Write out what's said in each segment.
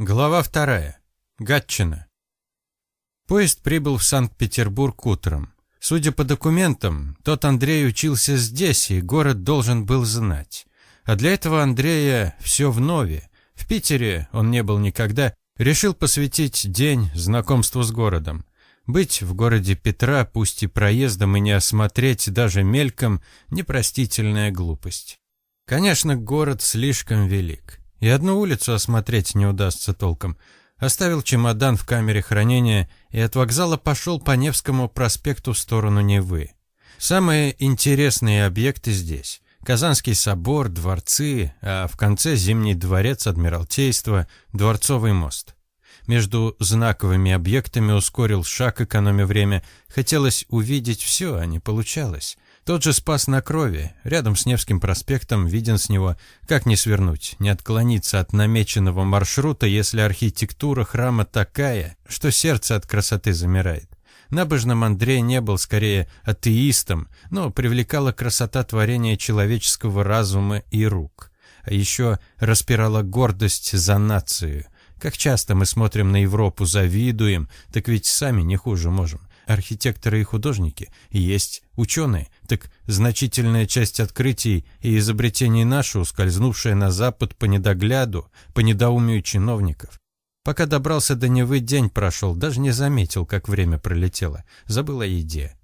Глава вторая. Гатчина. Поезд прибыл в Санкт-Петербург утром. Судя по документам, тот Андрей учился здесь, и город должен был знать. А для этого Андрея все в нове. В Питере он не был никогда, решил посвятить день знакомству с городом. Быть в городе Петра, пусть и проездом, и не осмотреть даже мельком – непростительная глупость. Конечно, город слишком велик. И одну улицу осмотреть не удастся толком. Оставил чемодан в камере хранения и от вокзала пошел по Невскому проспекту в сторону Невы. Самые интересные объекты здесь. Казанский собор, дворцы, а в конце Зимний дворец Адмиралтейства, Дворцовый мост. Между знаковыми объектами ускорил шаг, экономя время. Хотелось увидеть все, а не получалось. Тот же спас на крови, рядом с Невским проспектом, виден с него. Как не свернуть, не отклониться от намеченного маршрута, если архитектура храма такая, что сердце от красоты замирает. Набожным Андрей не был скорее атеистом, но привлекала красота творения человеческого разума и рук. А еще распирала гордость за нацию. Как часто мы смотрим на Европу, завидуем, так ведь сами не хуже можем архитекторы и художники, есть ученые, так значительная часть открытий и изобретений нашу, ускользнувшая на запад по недогляду, по недоумию чиновников. Пока добрался до Невы, день прошел, даже не заметил, как время пролетело, забыл о еде.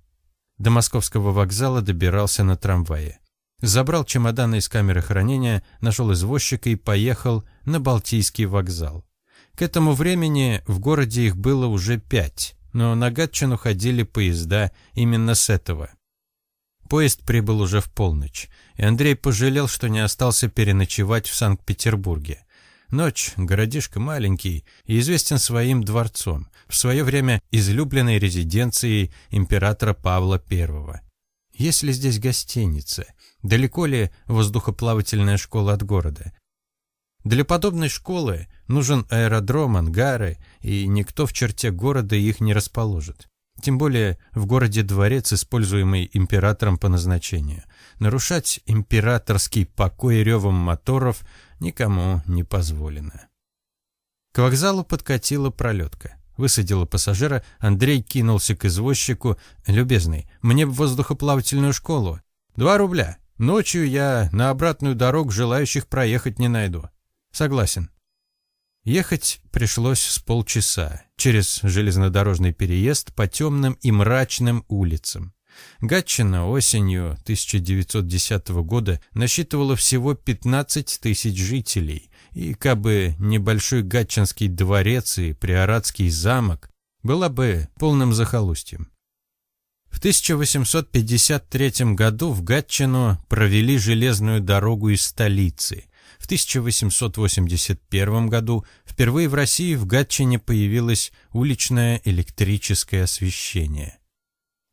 До московского вокзала добирался на трамвае. Забрал чемоданы из камеры хранения, нашел извозчика и поехал на Балтийский вокзал. К этому времени в городе их было уже пять но на Гатчину ходили поезда именно с этого. Поезд прибыл уже в полночь, и Андрей пожалел, что не остался переночевать в Санкт-Петербурге. Ночь, городишко маленький и известен своим дворцом, в свое время излюбленной резиденцией императора Павла I. Есть ли здесь гостиница? Далеко ли воздухоплавательная школа от города? Для подобной школы нужен аэродром, ангары, и никто в черте города их не расположит. Тем более в городе дворец, используемый императором по назначению. Нарушать императорский покой ревом моторов никому не позволено. К вокзалу подкатила пролетка. Высадила пассажира, Андрей кинулся к извозчику. «Любезный, мне в воздухоплавательную школу. Два рубля. Ночью я на обратную дорогу желающих проехать не найду. Согласен. Ехать пришлось с полчаса через железнодорожный переезд по темным и мрачным улицам. Гатчина осенью 1910 года насчитывала всего 15 тысяч жителей, и кабы небольшой Гатчинский дворец и Приоратский замок была бы полным захолустьем. В 1853 году в Гатчину провели железную дорогу из столицы – в 1881 году впервые в России в Гатчине появилось уличное электрическое освещение.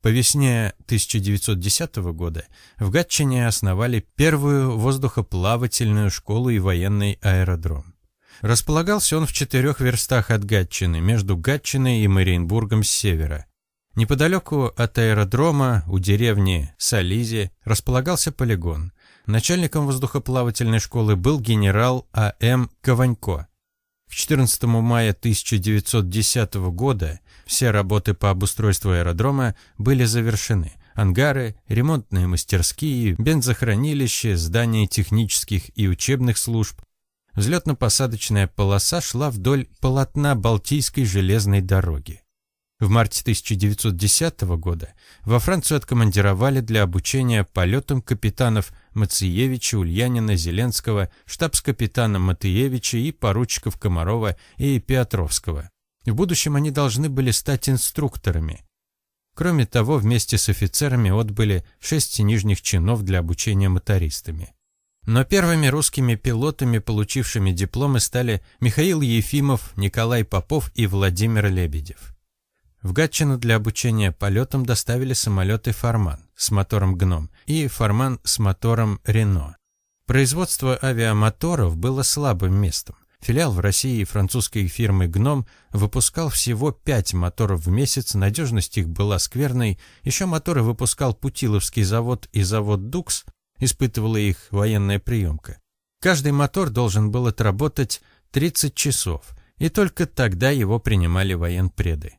По весне 1910 года в Гатчине основали первую воздухоплавательную школу и военный аэродром. Располагался он в четырех верстах от Гатчины, между Гатчиной и Мариенбургом с севера. Неподалеку от аэродрома, у деревни Сализи, располагался полигон. Начальником воздухоплавательной школы был генерал А.М. Кованько. К 14 мая 1910 года все работы по обустройству аэродрома были завершены. Ангары, ремонтные мастерские, бензохранилище, здания технических и учебных служб. Взлетно-посадочная полоса шла вдоль полотна Балтийской железной дороги. В марте 1910 года во Францию откомандировали для обучения полетам капитанов Мациевича, Ульянина, Зеленского, штабс-капитана Матыевича и поручиков Комарова и Петровского. В будущем они должны были стать инструкторами. Кроме того, вместе с офицерами отбыли шесть нижних чинов для обучения мотористами. Но первыми русскими пилотами, получившими дипломы, стали Михаил Ефимов, Николай Попов и Владимир Лебедев. В Гатчину для обучения полетам доставили самолеты «Фарман» с мотором «Гном» и «Фарман» с мотором «Рено». Производство авиамоторов было слабым местом. Филиал в России французской фирмы «Гном» выпускал всего пять моторов в месяц, надежность их была скверной. Еще моторы выпускал Путиловский завод и завод «Дукс», испытывала их военная приемка. Каждый мотор должен был отработать 30 часов – И только тогда его принимали военпреды.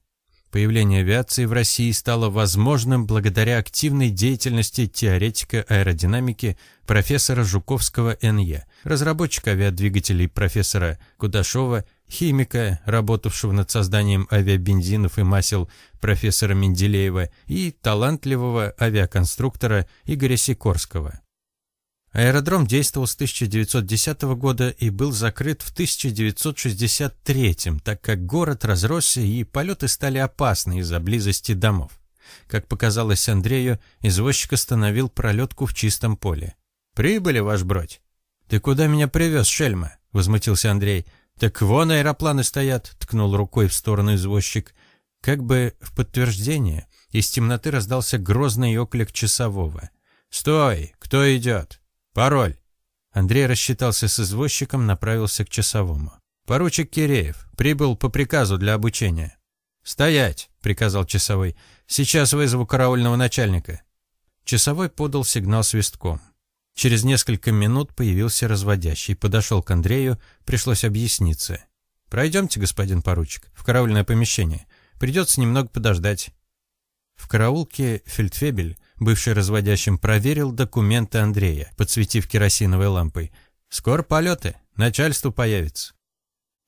Появление авиации в России стало возможным благодаря активной деятельности теоретика аэродинамики профессора Жуковского Н.Е., разработчика авиадвигателей профессора Кудашова, химика, работавшего над созданием авиабензинов и масел профессора Менделеева и талантливого авиаконструктора Игоря Сикорского. Аэродром действовал с 1910 года и был закрыт в 1963, так как город разросся и полеты стали опасны из-за близости домов. Как показалось Андрею, извозчик остановил пролетку в чистом поле. «Прибыли, ваш бродь?» «Ты куда меня привез, шельма?» — возмутился Андрей. «Так вон аэропланы стоят», — ткнул рукой в сторону извозчик. Как бы в подтверждение, из темноты раздался грозный оклик часового. «Стой! Кто идет?» «Пароль!» Андрей рассчитался с извозчиком, направился к часовому. «Поручик Киреев. Прибыл по приказу для обучения». «Стоять!» — приказал часовой. «Сейчас вызову караульного начальника». Часовой подал сигнал свистком. Через несколько минут появился разводящий, подошел к Андрею, пришлось объясниться. «Пройдемте, господин поручик, в караульное помещение. Придется немного подождать». В караулке фельдфебель Бывший разводящим проверил документы Андрея, подсветив керосиновой лампой. «Скоро полеты, начальство появится».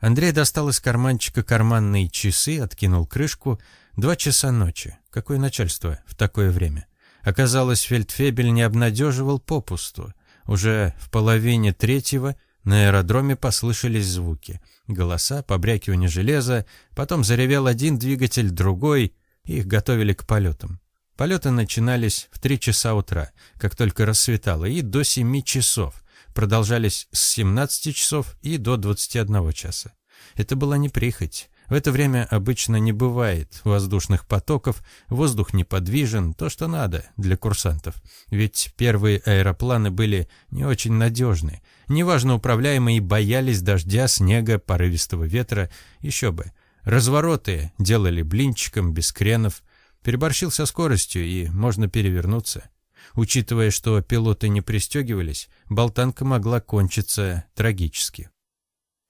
Андрей достал из карманчика карманные часы, откинул крышку. Два часа ночи. Какое начальство в такое время? Оказалось, фельдфебель не обнадеживал попусту. Уже в половине третьего на аэродроме послышались звуки. Голоса, побрякивание железа, потом заревел один двигатель, другой. Их готовили к полетам. Полеты начинались в 3 часа утра, как только рассветало, и до 7 часов. Продолжались с 17 часов и до 21 часа. Это была не прихоть. В это время обычно не бывает воздушных потоков, воздух неподвижен, то, что надо для курсантов. Ведь первые аэропланы были не очень надежны, неважно управляемые боялись дождя, снега, порывистого ветра, еще бы. Развороты делали блинчиком, без кренов – Переборщил со скоростью, и можно перевернуться. Учитывая, что пилоты не пристегивались, болтанка могла кончиться трагически.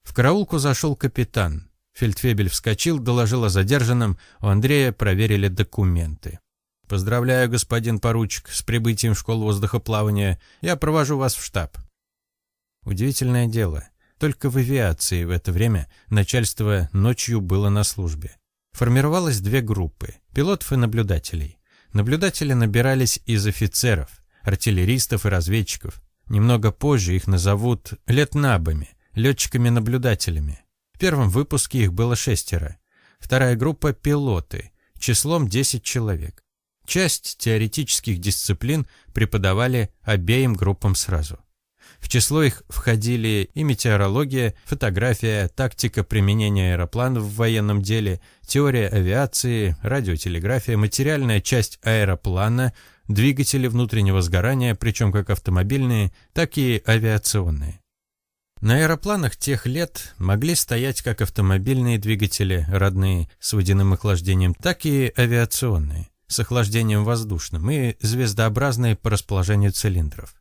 В караулку зашел капитан. Фельдфебель вскочил, доложил о задержанном, у Андрея проверили документы. «Поздравляю, господин поручик, с прибытием в школу воздухоплавания. Я провожу вас в штаб». Удивительное дело. Только в авиации в это время начальство ночью было на службе. Формировалось две группы – пилотов и наблюдателей. Наблюдатели набирались из офицеров, артиллеристов и разведчиков. Немного позже их назовут летнабами, летчиками-наблюдателями. В первом выпуске их было шестеро. Вторая группа – пилоты, числом 10 человек. Часть теоретических дисциплин преподавали обеим группам сразу. В число их входили и метеорология, фотография, тактика применения аэропланов в военном деле, теория авиации, радиотелеграфия, материальная часть аэроплана, двигатели внутреннего сгорания, причем как автомобильные, так и авиационные. На аэропланах тех лет могли стоять как автомобильные двигатели, родные, с водяным охлаждением, так и авиационные, с охлаждением воздушным и звездообразные по расположению цилиндров.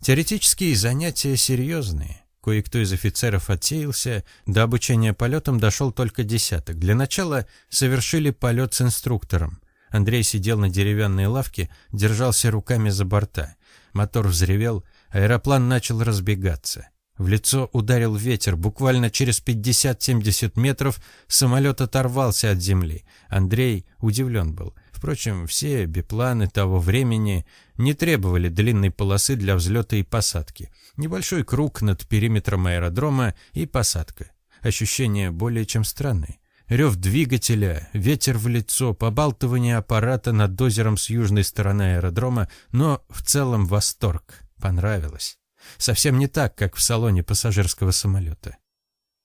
Теоретические занятия серьезные. Кое-кто из офицеров отсеялся, до обучения полетам дошел только десяток. Для начала совершили полет с инструктором. Андрей сидел на деревянной лавке, держался руками за борта. Мотор взревел, аэроплан начал разбегаться. В лицо ударил ветер. Буквально через 50-70 метров самолет оторвался от земли. Андрей удивлен был. Впрочем, все бипланы того времени не требовали длинной полосы для взлета и посадки. Небольшой круг над периметром аэродрома и посадка. Ощущения более чем странные. Рев двигателя, ветер в лицо, побалтывание аппарата над озером с южной стороны аэродрома, но в целом восторг. Понравилось. Совсем не так, как в салоне пассажирского самолета.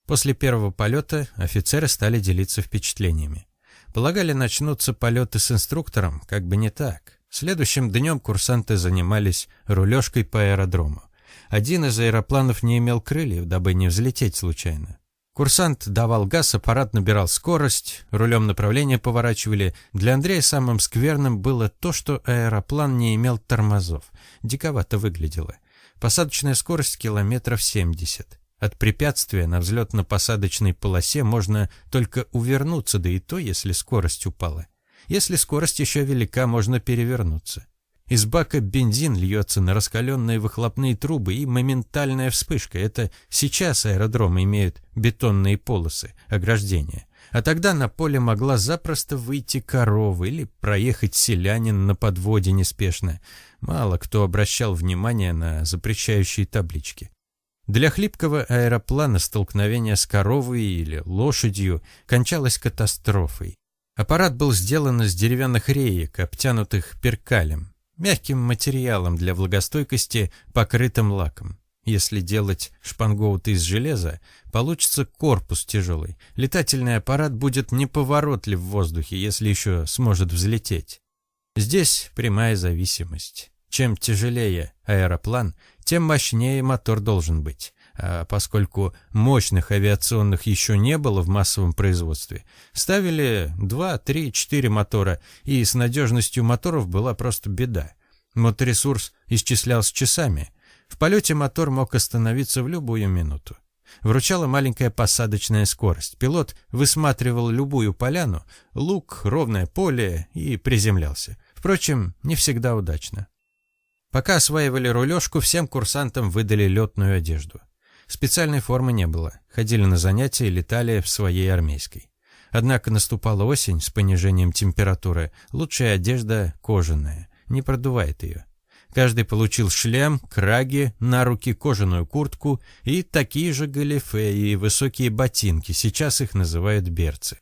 После первого полета офицеры стали делиться впечатлениями. Полагали, начнутся полеты с инструктором, как бы не так. Следующим днем курсанты занимались рулежкой по аэродрому. Один из аэропланов не имел крыльев, дабы не взлететь случайно. Курсант давал газ, аппарат набирал скорость, рулем направления поворачивали. Для Андрея самым скверным было то, что аэроплан не имел тормозов. Диковато выглядело. Посадочная скорость километров 70. От препятствия на взлетно-посадочной полосе можно только увернуться, да и то, если скорость упала. Если скорость еще велика, можно перевернуться. Из бака бензин льется на раскаленные выхлопные трубы и моментальная вспышка. Это сейчас аэродромы имеют бетонные полосы, ограждения. А тогда на поле могла запросто выйти корова или проехать селянин на подводе неспешно. Мало кто обращал внимание на запрещающие таблички. Для хлипкого аэроплана столкновение с коровой или лошадью кончалось катастрофой. Аппарат был сделан из деревянных реек, обтянутых перкалем, мягким материалом для влагостойкости, покрытым лаком. Если делать шпангоут из железа, получится корпус тяжелый. Летательный аппарат будет неповоротлив в воздухе, если еще сможет взлететь. Здесь прямая зависимость. Чем тяжелее аэроплан, тем мощнее мотор должен быть. А поскольку мощных авиационных еще не было в массовом производстве, ставили 2, 3, 4 мотора, и с надежностью моторов была просто беда. Моторесурс исчислялся часами. В полете мотор мог остановиться в любую минуту. Вручала маленькая посадочная скорость. Пилот высматривал любую поляну, луг, ровное поле и приземлялся. Впрочем, не всегда удачно. Пока осваивали рулежку, всем курсантам выдали летную одежду. Специальной формы не было. Ходили на занятия и летали в своей армейской. Однако наступала осень с понижением температуры. Лучшая одежда кожаная, не продувает ее. Каждый получил шлем, краги, на руки кожаную куртку и такие же галифе и высокие ботинки, сейчас их называют берцы.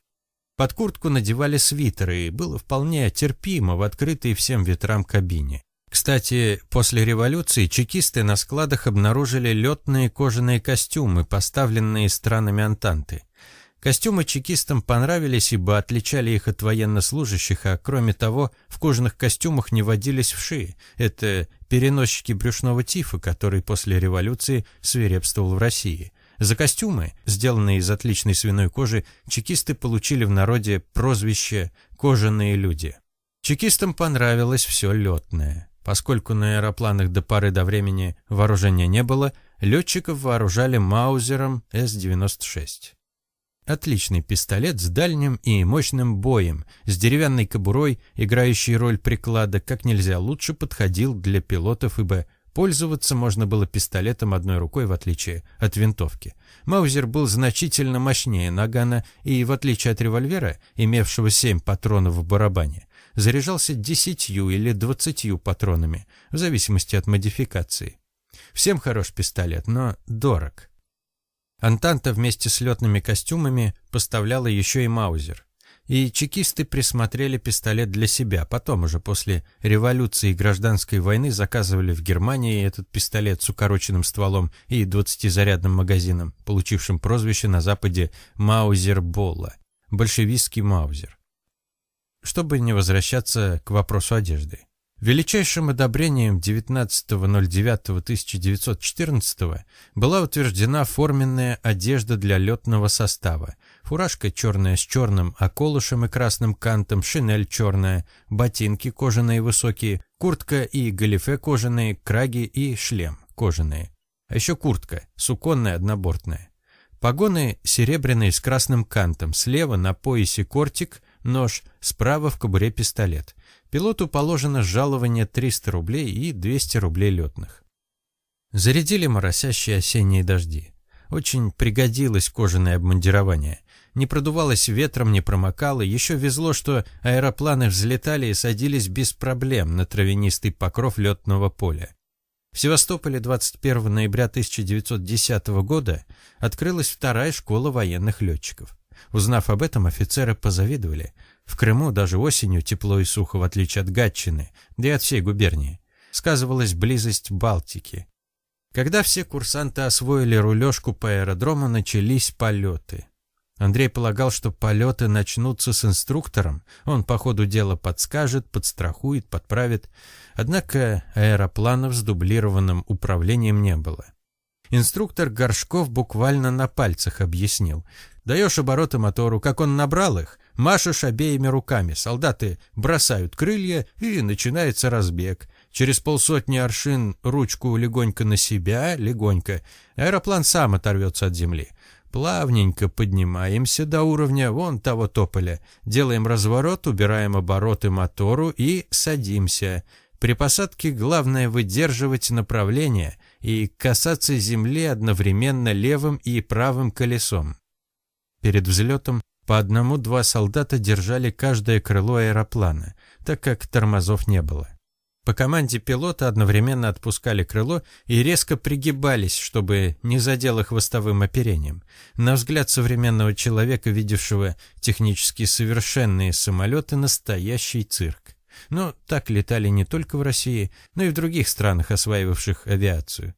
Под куртку надевали свитеры, и было вполне терпимо в открытой всем ветрам кабине. Кстати, после революции чекисты на складах обнаружили летные кожаные костюмы, поставленные странами Антанты. Костюмы чекистам понравились, ибо отличали их от военнослужащих, а кроме того, в кожаных костюмах не водились вши. Это переносчики брюшного тифа, который после революции свирепствовал в России. За костюмы, сделанные из отличной свиной кожи, чекисты получили в народе прозвище «кожаные люди». Чекистам понравилось все летное. Поскольку на аэропланах до поры до времени вооружения не было, летчиков вооружали Маузером С-96. Отличный пистолет с дальним и мощным боем, с деревянной кобурой, играющей роль приклада, как нельзя лучше подходил для пилотов, ибо пользоваться можно было пистолетом одной рукой, в отличие от винтовки. Маузер был значительно мощнее нагана и, в отличие от револьвера, имевшего семь патронов в барабане, заряжался десятью или двадцатью патронами, в зависимости от модификации. Всем хорош пистолет, но дорог. Антанта вместе с летными костюмами поставляла еще и маузер. И чекисты присмотрели пистолет для себя. Потом уже после революции и гражданской войны заказывали в Германии этот пистолет с укороченным стволом и 20-зарядным магазином, получившим прозвище на Западе «Маузер Болла» – большевистский маузер чтобы не возвращаться к вопросу одежды. Величайшим одобрением 19.09.1914 была утверждена форменная одежда для летного состава. Фуражка черная с черным околышем и красным кантом, шинель черная, ботинки кожаные высокие, куртка и галифе кожаные, краги и шлем кожаные. А еще куртка, суконная однобортная. Погоны серебряные с красным кантом, слева на поясе кортик – нож, справа в кобуре пистолет. Пилоту положено жалование 300 рублей и 200 рублей летных. Зарядили моросящие осенние дожди. Очень пригодилось кожаное обмундирование. Не продувалось ветром, не промокало. Еще везло, что аэропланы взлетали и садились без проблем на травянистый покров летного поля. В Севастополе 21 ноября 1910 года открылась вторая школа военных летчиков. Узнав об этом, офицеры позавидовали. В Крыму даже осенью тепло и сухо, в отличие от Гатчины, да и от всей губернии. Сказывалась близость Балтики. Когда все курсанты освоили рулежку по аэродрому, начались полеты. Андрей полагал, что полеты начнутся с инструктором. Он по ходу дела подскажет, подстрахует, подправит. Однако аэропланов с дублированным управлением не было. Инструктор Горшков буквально на пальцах объяснил. Даешь обороты мотору, как он набрал их, машешь обеими руками, солдаты бросают крылья, и начинается разбег. Через полсотни аршин ручку легонько на себя, легонько. Аэроплан сам оторвется от земли. Плавненько поднимаемся до уровня вон того тополя, делаем разворот, убираем обороты мотору и садимся. При посадке главное выдерживать направление и касаться земли одновременно левым и правым колесом. Перед взлетом по одному-два солдата держали каждое крыло аэроплана, так как тормозов не было. По команде пилота одновременно отпускали крыло и резко пригибались, чтобы не задело хвостовым оперением. На взгляд современного человека, видевшего технически совершенные самолеты, настоящий цирк. Но так летали не только в России, но и в других странах, осваивавших авиацию.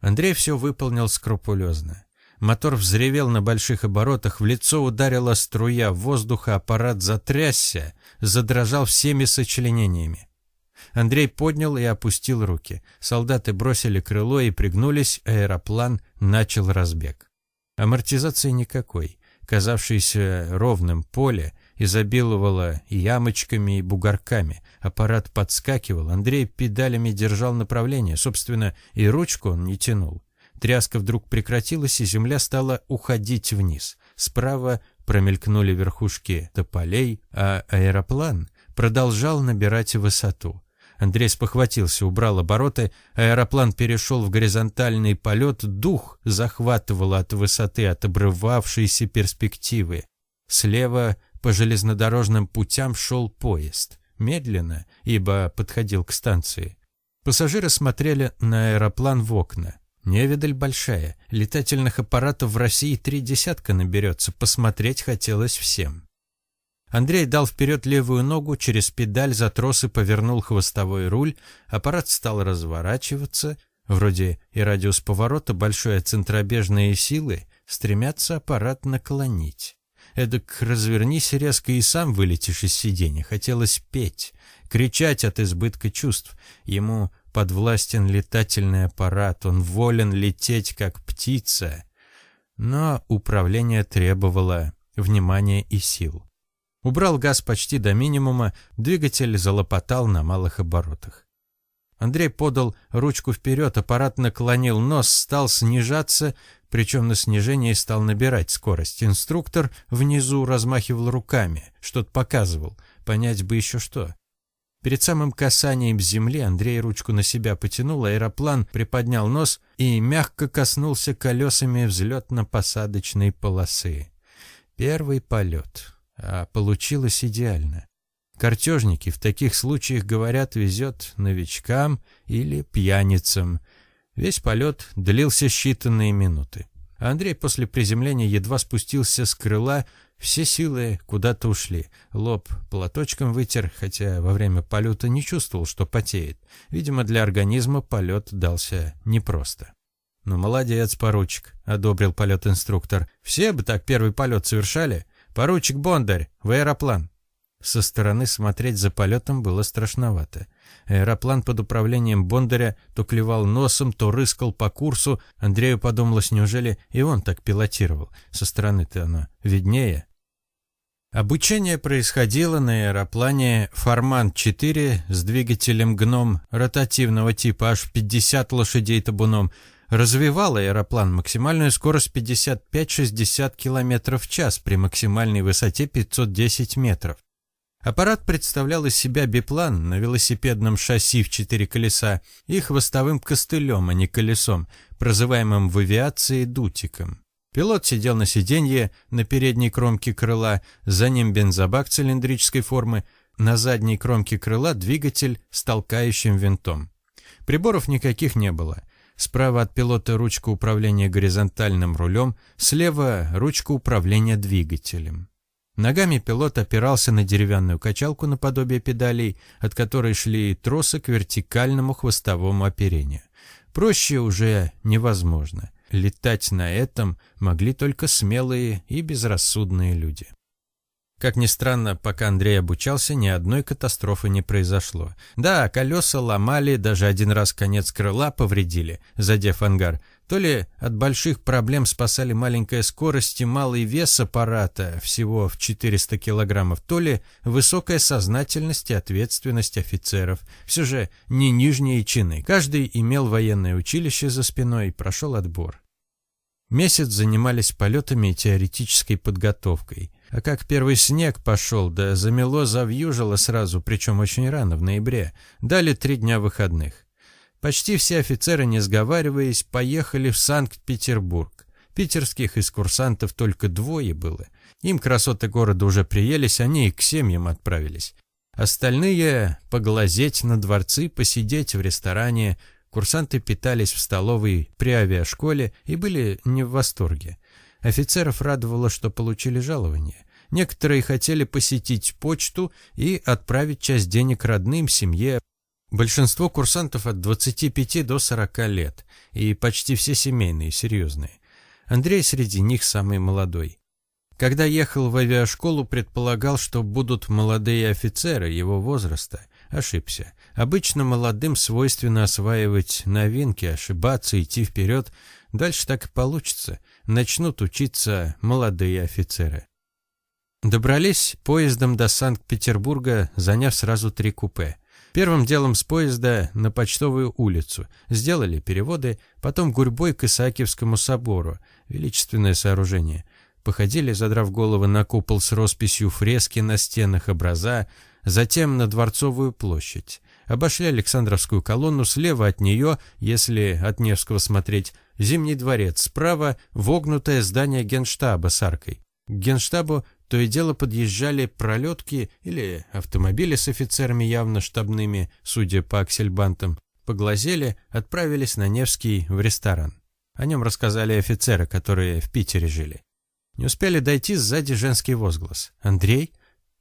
Андрей все выполнил скрупулезно. Мотор взревел на больших оборотах, в лицо ударила струя воздуха, аппарат затрясся, задрожал всеми сочленениями. Андрей поднял и опустил руки. Солдаты бросили крыло и пригнулись, аэроплан начал разбег. Амортизации никакой. Казавшееся ровным поле изобиловало ямочками и бугорками. Аппарат подскакивал, Андрей педалями держал направление, собственно, и ручку он не тянул. Тряска вдруг прекратилась, и земля стала уходить вниз. Справа промелькнули верхушки тополей, а аэроплан продолжал набирать высоту. Андрей спохватился, убрал обороты, аэроплан перешел в горизонтальный полет, дух захватывал от высоты, от обрывавшейся перспективы. Слева по железнодорожным путям шел поезд. Медленно, ибо подходил к станции. Пассажиры смотрели на аэроплан в окна. Невидаль большая, летательных аппаратов в России три десятка наберется, посмотреть хотелось всем. Андрей дал вперед левую ногу, через педаль за тросы повернул хвостовой руль, аппарат стал разворачиваться, вроде и радиус поворота, большой, а центробежные силы стремятся аппарат наклонить. Эдак развернись резко и сам вылетишь из сиденья. Хотелось петь, кричать от избытка чувств. Ему подвластен летательный аппарат, он волен лететь, как птица. Но управление требовало внимания и сил. Убрал газ почти до минимума, двигатель залопотал на малых оборотах. Андрей подал ручку вперед, аппарат наклонил нос, стал снижаться, причем на снижении стал набирать скорость. Инструктор внизу размахивал руками, что-то показывал, понять бы еще что. Перед самым касанием земли Андрей ручку на себя потянул, аэроплан приподнял нос и мягко коснулся колесами взлетно-посадочной полосы. Первый полет а получилось идеально. Картежники в таких случаях говорят везет новичкам или пьяницам. Весь полет длился считанные минуты. Андрей после приземления едва спустился с крыла, все силы куда-то ушли. Лоб платочком вытер, хотя во время полета не чувствовал, что потеет. Видимо, для организма полет дался непросто. «Ну, молодец, поручик», — одобрил полет инструктор. «Все бы так первый полет совершали. «Поручик Бондарь, в аэроплан!» Со стороны смотреть за полетом было страшновато. Аэроплан под управлением Бондаря то клевал носом, то рыскал по курсу. Андрею подумалось, неужели и он так пилотировал? Со стороны-то оно виднее. Обучение происходило на аэроплане «Форман-4» с двигателем «Гном» ротативного типа аж 50 лошадей табуном – развивал аэроплан максимальную скорость 55-60 км в час при максимальной высоте 510 метров. Аппарат представлял из себя биплан на велосипедном шасси в четыре колеса и хвостовым костылем, а не колесом, прозываемым в авиации дутиком. Пилот сидел на сиденье на передней кромке крыла, за ним бензобак цилиндрической формы, на задней кромке крыла двигатель с толкающим винтом. Приборов никаких не было. Справа от пилота ручка управления горизонтальным рулем, слева ручка управления двигателем. Ногами пилот опирался на деревянную качалку наподобие педалей, от которой шли тросы к вертикальному хвостовому оперению. Проще уже невозможно. Летать на этом могли только смелые и безрассудные люди. Как ни странно, пока Андрей обучался, ни одной катастрофы не произошло. Да, колеса ломали, даже один раз конец крыла повредили, задев ангар. То ли от больших проблем спасали маленькая скорость и малый вес аппарата, всего в 400 килограммов, то ли высокая сознательность и ответственность офицеров, все же не нижние чины. Каждый имел военное училище за спиной и прошел отбор. Месяц занимались полетами и теоретической подготовкой. А как первый снег пошел, да замело, завьюжило сразу, причем очень рано, в ноябре, дали три дня выходных. Почти все офицеры, не сговариваясь, поехали в Санкт-Петербург. Питерских из курсантов только двое было. Им красоты города уже приелись, они и к семьям отправились. Остальные — поглазеть на дворцы, посидеть в ресторане. Курсанты питались в столовой при авиашколе и были не в восторге. Офицеров радовало, что получили жалование. Некоторые хотели посетить почту и отправить часть денег родным, семье. Большинство курсантов от 25 до 40 лет, и почти все семейные, серьезные. Андрей среди них самый молодой. Когда ехал в авиашколу, предполагал, что будут молодые офицеры его возраста. Ошибся. Обычно молодым свойственно осваивать новинки, ошибаться, идти вперед. Дальше так и получится. Начнут учиться молодые офицеры. Добрались поездом до Санкт-Петербурга, заняв сразу три купе. Первым делом с поезда на Почтовую улицу. Сделали переводы, потом гурьбой к Исаакиевскому собору. Величественное сооружение. Походили, задрав головы на купол с росписью фрески на стенах образа, затем на Дворцовую площадь. Обошли Александровскую колонну, слева от нее, если от Невского смотреть, Зимний дворец, справа вогнутое здание генштаба с аркой. К генштабу то и дело подъезжали пролетки или автомобили с офицерами явно штабными, судя по аксельбантам. Поглазели, отправились на Невский в ресторан. О нем рассказали офицеры, которые в Питере жили. Не успели дойти сзади женский возглас. «Андрей?»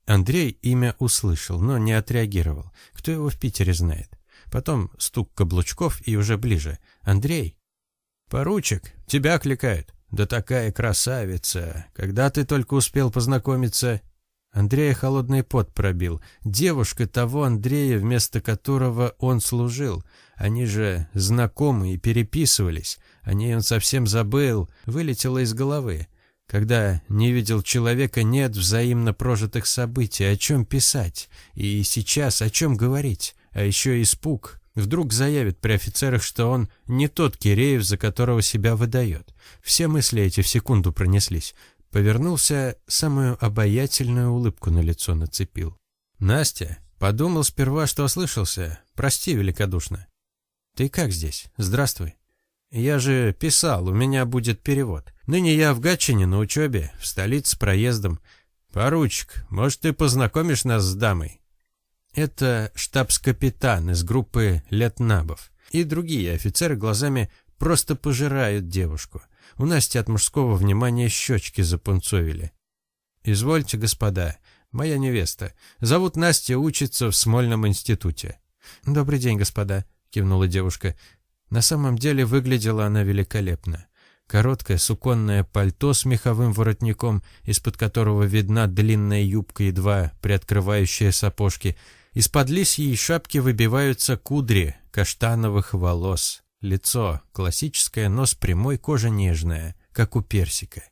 Андрей имя услышал, но не отреагировал. Кто его в Питере знает? Потом стук каблучков и уже ближе. «Андрей?» «Поручик, тебя кликают». «Да такая красавица! Когда ты только успел познакомиться?» Андрея холодный пот пробил. Девушка того Андрея, вместо которого он служил. Они же знакомы и переписывались. О ней он совсем забыл, вылетело из головы. Когда не видел человека, нет взаимно прожитых событий, о чем писать. И сейчас о чем говорить. А еще испуг. Вдруг заявит при офицерах, что он не тот Киреев, за которого себя выдает. Все мысли эти в секунду пронеслись. Повернулся, самую обаятельную улыбку на лицо нацепил. «Настя, подумал сперва, что ослышался. Прости великодушно». «Ты как здесь? Здравствуй». «Я же писал, у меня будет перевод. Ныне я в Гатчине на учебе, в столице проездом. Поручик, может, ты познакомишь нас с дамой?» Это штабс-капитан из группы летнабов. И другие офицеры глазами просто пожирают девушку. У Насти от мужского внимания щечки запунцовили. «Извольте, господа, моя невеста. Зовут Настя, учится в Смольном институте». «Добрый день, господа», — кивнула девушка. На самом деле выглядела она великолепно. Короткое суконное пальто с меховым воротником, из-под которого видна длинная юбка и два приоткрывающие сапожки — из-под лисьей шапки выбиваются кудри каштановых волос. Лицо классическое, нос прямой, кожа нежная, как у персика.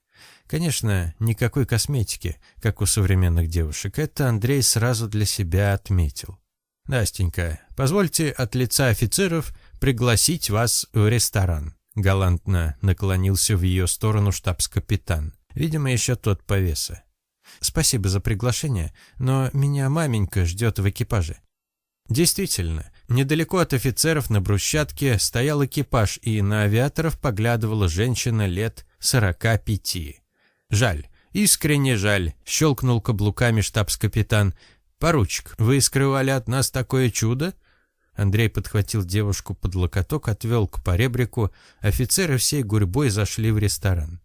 Конечно, никакой косметики, как у современных девушек. Это Андрей сразу для себя отметил. «Настенька, позвольте от лица офицеров пригласить вас в ресторан», галантно наклонился в ее сторону штабс-капитан. Видимо, еще тот повеса. Спасибо за приглашение, но меня маменька ждет в экипаже. Действительно, недалеко от офицеров на брусчатке стоял экипаж, и на авиаторов поглядывала женщина лет сорока пяти. Жаль, искренне жаль, щелкнул каблуками штабс-капитан. «Поручик, вы скрывали от нас такое чудо?» Андрей подхватил девушку под локоток, отвел к поребрику. Офицеры всей гурьбой зашли в ресторан.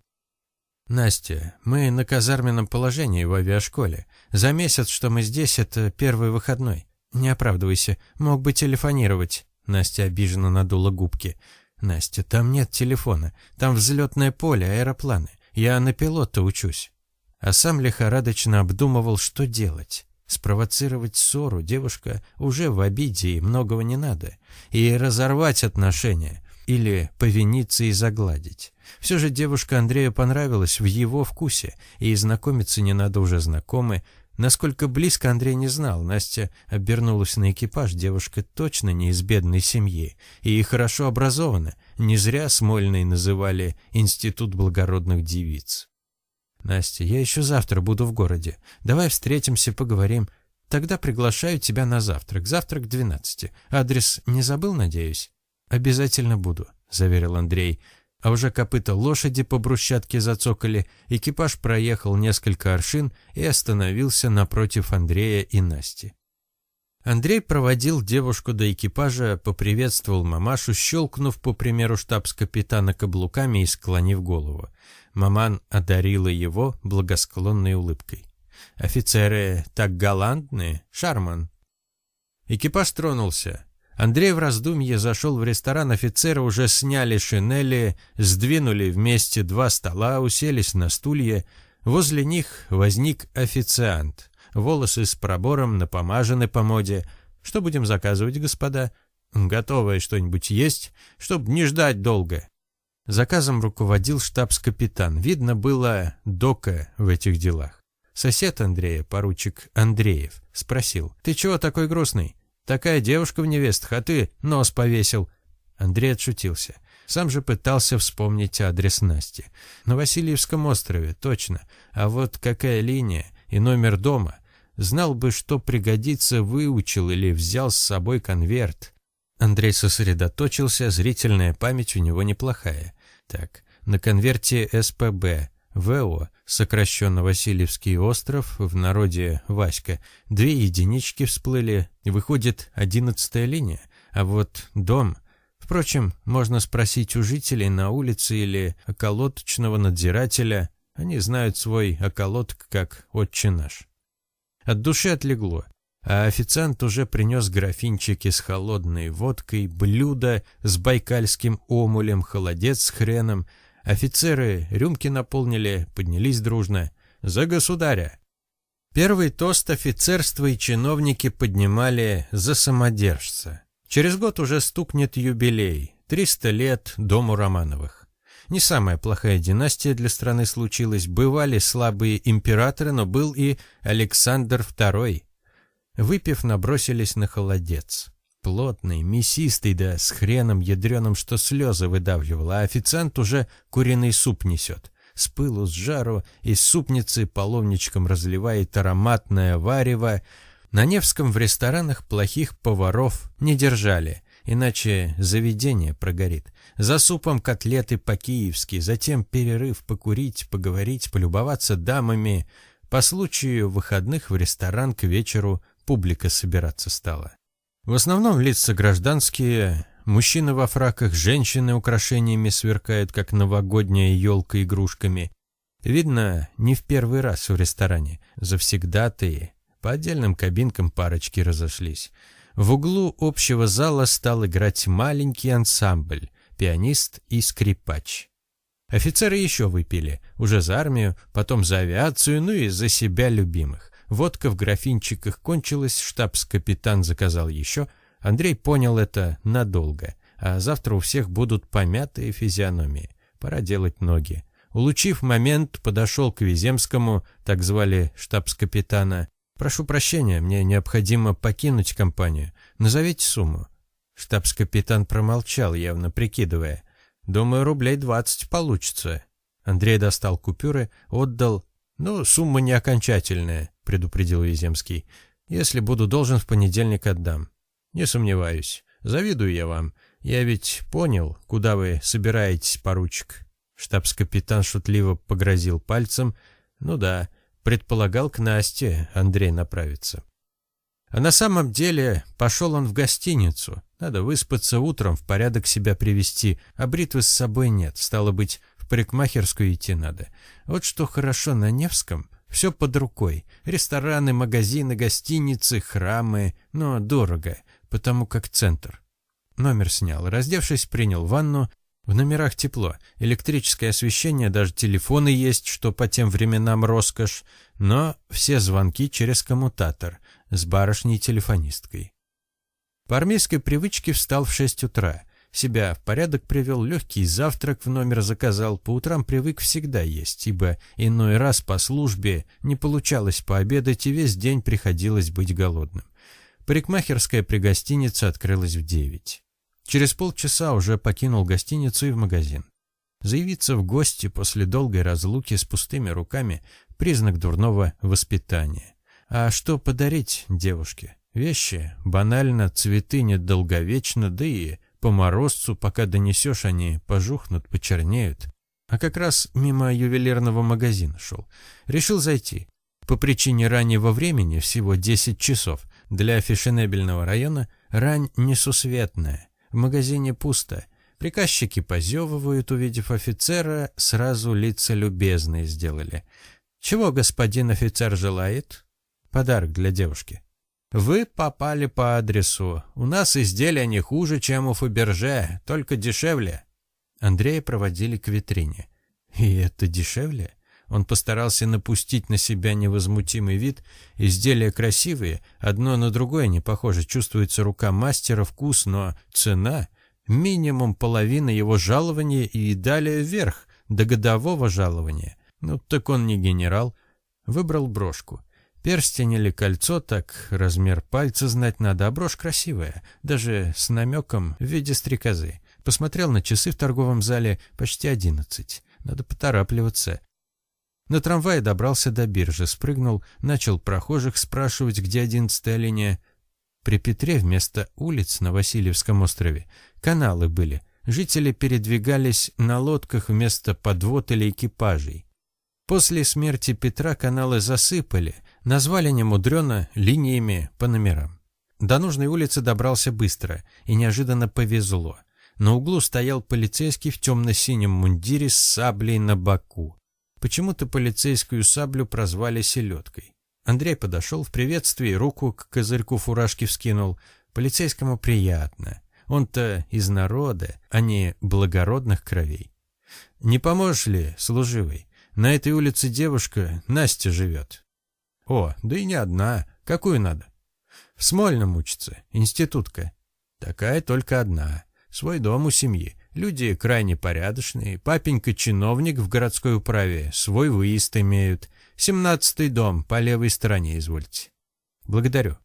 «Настя, мы на казарменном положении в авиашколе. За месяц, что мы здесь, это первый выходной. Не оправдывайся, мог бы телефонировать». Настя обиженно надула губки. «Настя, там нет телефона. Там взлетное поле, аэропланы. Я на пилота учусь». А сам лихорадочно обдумывал, что делать. Спровоцировать ссору девушка уже в обиде и многого не надо. И разорвать отношения. или повиниться и загладить. Все же девушка Андрею понравилась в его вкусе, и знакомиться не надо уже знакомы. Насколько близко Андрей не знал, Настя обернулась на экипаж, девушка точно не из бедной семьи и хорошо образована, не зря Смольный называли «Институт благородных девиц». «Настя, я еще завтра буду в городе. Давай встретимся, поговорим. Тогда приглашаю тебя на завтрак. Завтрак двенадцати. Адрес не забыл, надеюсь?» «Обязательно буду», — заверил Андрей. А уже копыта лошади по брусчатке зацокали, экипаж проехал несколько аршин и остановился напротив Андрея и Насти. Андрей проводил девушку до экипажа, поприветствовал мамашу, щелкнув, по примеру штабс-капитана, каблуками и склонив голову. Маман одарила его благосклонной улыбкой. «Офицеры так галантные, Шарман!» Экипаж тронулся. Андрей в раздумье зашел в ресторан, офицеры уже сняли шинели, сдвинули вместе два стола, уселись на стулья. Возле них возник официант. Волосы с пробором, напомажены по моде. «Что будем заказывать, господа?» «Готовое что-нибудь есть, чтобы не ждать долго». Заказом руководил штабс-капитан. Видно было дока в этих делах. Сосед Андрея, поручик Андреев, спросил, «Ты чего такой грустный?» Такая девушка в невестах, а ты нос повесил». Андрей отшутился. Сам же пытался вспомнить адрес Насти. На Васильевском острове, точно. А вот какая линия и номер дома. Знал бы, что пригодится, выучил или взял с собой конверт. Андрей сосредоточился, зрительная память у него неплохая. Так, на конверте СПБ ВО, сокращенно Васильевский остров, в народе Васька, две единички всплыли, выходит одиннадцатая линия, а вот дом... Впрочем, можно спросить у жителей на улице или околоточного надзирателя, они знают свой околоток как «Отче наш». От души отлегло, а официант уже принес графинчики с холодной водкой, блюдо с байкальским омулем, холодец с хреном, Офицеры рюмки наполнили, поднялись дружно. «За государя!» Первый тост офицерства и чиновники поднимали за самодержца. Через год уже стукнет юбилей. Триста лет дому Романовых. Не самая плохая династия для страны случилась. Бывали слабые императоры, но был и Александр II. Выпив, набросились на холодец. Плотный, мясистый, да с хреном ядреным, что слезы выдавливал, а официант уже куриный суп несет. С пылу, с жару, из супницы половничком разливает ароматное варево. На Невском в ресторанах плохих поваров не держали, иначе заведение прогорит. За супом котлеты по-киевски, затем перерыв покурить, поговорить, полюбоваться дамами. По случаю выходных в ресторан к вечеру публика собираться стала. В основном лица гражданские, мужчины во фраках, женщины украшениями сверкают, как новогодняя елка игрушками. Видно, не в первый раз в ресторане. Завсегдатые. По отдельным кабинкам парочки разошлись. В углу общего зала стал играть маленький ансамбль, пианист и скрипач. Офицеры еще выпили, уже за армию, потом за авиацию, ну и за себя любимых. Водка в графинчиках кончилась, штабс-капитан заказал еще. Андрей понял это надолго. А завтра у всех будут помятые физиономии. Пора делать ноги. Улучив момент, подошел к Виземскому, так звали штабс-капитана. «Прошу прощения, мне необходимо покинуть компанию. Назовите сумму». Штабс-капитан промолчал, явно прикидывая. «Думаю, рублей двадцать получится». Андрей достал купюры, отдал. «Ну, сумма не окончательная предупредил Веземский. «Если буду должен, в понедельник отдам». «Не сомневаюсь. Завидую я вам. Я ведь понял, куда вы собираетесь, поручик». Штабс-капитан шутливо погрозил пальцем. «Ну да, предполагал к Насте Андрей направиться». А на самом деле пошел он в гостиницу. Надо выспаться утром, в порядок себя привести, а бритвы с собой нет. Стало быть, в парикмахерскую идти надо. Вот что хорошо на Невском. Все под рукой. Рестораны, магазины, гостиницы, храмы. Но дорого, потому как центр. Номер снял. Раздевшись, принял ванну. В номерах тепло. Электрическое освещение, даже телефоны есть, что по тем временам роскошь. Но все звонки через коммутатор с барышней-телефонисткой. По армейской привычке встал в шесть утра. Себя в порядок привел, легкий завтрак в номер заказал, по утрам привык всегда есть, ибо иной раз по службе не получалось пообедать и весь день приходилось быть голодным. Парикмахерская при гостинице открылась в девять. Через полчаса уже покинул гостиницу и в магазин. Заявиться в гости после долгой разлуки с пустыми руками – признак дурного воспитания. А что подарить девушке? Вещи, банально, цветы недолговечно, да и по морозцу, пока донесешь, они пожухнут, почернеют. А как раз мимо ювелирного магазина шел. Решил зайти. По причине раннего времени, всего 10 часов, для фешенебельного района рань несусветная. В магазине пусто. Приказчики позевывают, увидев офицера, сразу лица любезные сделали. «Чего господин офицер желает?» «Подарок для девушки». «Вы попали по адресу. У нас изделия не хуже, чем у Фаберже, только дешевле». Андрея проводили к витрине. «И это дешевле?» Он постарался напустить на себя невозмутимый вид. Изделия красивые, одно на другое не похоже. Чувствуется рука мастера, вкус, но цена минимум половина его жалования и далее вверх, до годового жалования. Ну так он не генерал. Выбрал брошку. Перстень или кольцо, так размер пальца знать надо, а брошь красивая, даже с намеком в виде стрекозы. Посмотрел на часы в торговом зале почти одиннадцать. Надо поторапливаться. На трамвае добрался до биржи, спрыгнул, начал прохожих спрашивать, где одиннадцатая линия. При Петре вместо улиц на Васильевском острове каналы были. Жители передвигались на лодках вместо подвод или экипажей. После смерти Петра каналы засыпали, назвали немудрено линиями по номерам. До нужной улицы добрался быстро и неожиданно повезло. На углу стоял полицейский в темно-синем мундире с саблей на боку. Почему-то полицейскую саблю прозвали селедкой. Андрей подошел в приветствии, руку к козырьку фуражки вскинул. Полицейскому приятно. Он-то из народа, а не благородных кровей. «Не поможешь ли, служивый? На этой улице девушка, Настя, живет». «О, да и не одна. Какую надо?» «В Смольном учится, институтка». «Такая только одна. Свой дом у семьи. Люди крайне порядочные. Папенька чиновник в городской управе, свой выезд имеют. Семнадцатый дом, по левой стороне, извольте. Благодарю.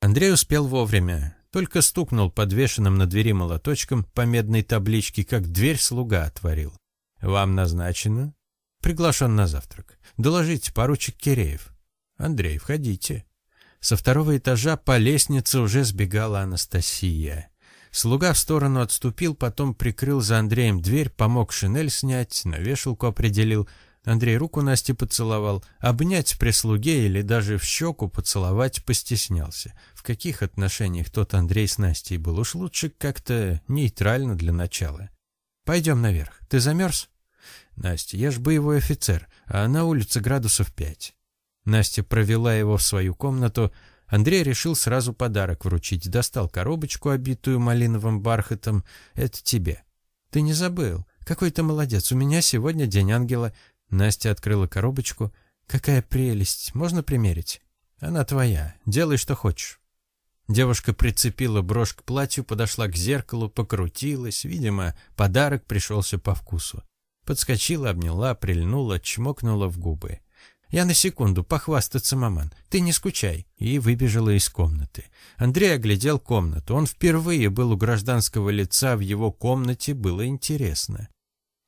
Андрей успел вовремя. Только стукнул подвешенным на двери молоточком по медной табличке, как дверь слуга отворил. «Вам назначено?» «Приглашен на завтрак. Доложите, поручик Киреев». «Андрей, входите». Со второго этажа по лестнице уже сбегала Анастасия. Слуга в сторону отступил, потом прикрыл за Андреем дверь, помог шинель снять, на вешалку определил. Андрей руку Насте поцеловал. Обнять при слуге или даже в щеку поцеловать постеснялся. В каких отношениях тот Андрей с Настей был? Уж лучше как-то нейтрально для начала. «Пойдем наверх. Ты замерз?» «Настя, я ж боевой офицер, а на улице градусов пять». Настя провела его в свою комнату, Андрей решил сразу подарок вручить. Достал коробочку, обитую малиновым бархатом. Это тебе. Ты не забыл. Какой ты молодец. У меня сегодня день ангела. Настя открыла коробочку. Какая прелесть. Можно примерить? Она твоя. Делай, что хочешь. Девушка прицепила брошь к платью, подошла к зеркалу, покрутилась. Видимо, подарок пришелся по вкусу. Подскочила, обняла, прильнула, чмокнула в губы. «Я на секунду, похвастаться, маман. Ты не скучай». И выбежала из комнаты. Андрей оглядел комнату. Он впервые был у гражданского лица, в его комнате было интересно.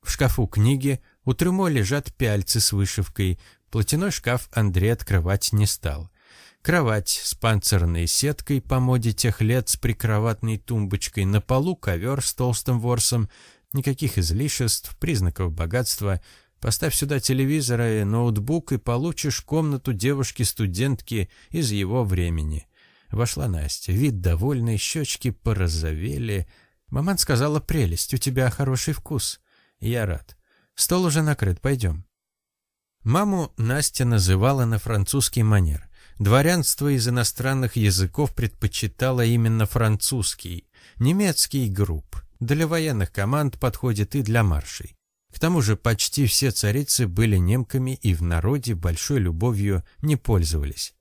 В шкафу книги, у трюмо лежат пяльцы с вышивкой. Платяной шкаф Андрей открывать не стал. Кровать с панцирной сеткой по моде тех лет с прикроватной тумбочкой, на полу ковер с толстым ворсом, никаких излишеств, признаков богатства — Поставь сюда телевизор и ноутбук, и получишь комнату девушки-студентки из его времени. Вошла Настя. Вид довольный, щечки порозовели. Маман сказала, прелесть, у тебя хороший вкус. Я рад. Стол уже накрыт, пойдем. Маму Настя называла на французский манер. Дворянство из иностранных языков предпочитало именно французский. Немецкий групп. Для военных команд подходит и для маршей. К тому же почти все царицы были немками и в народе большой любовью не пользовались.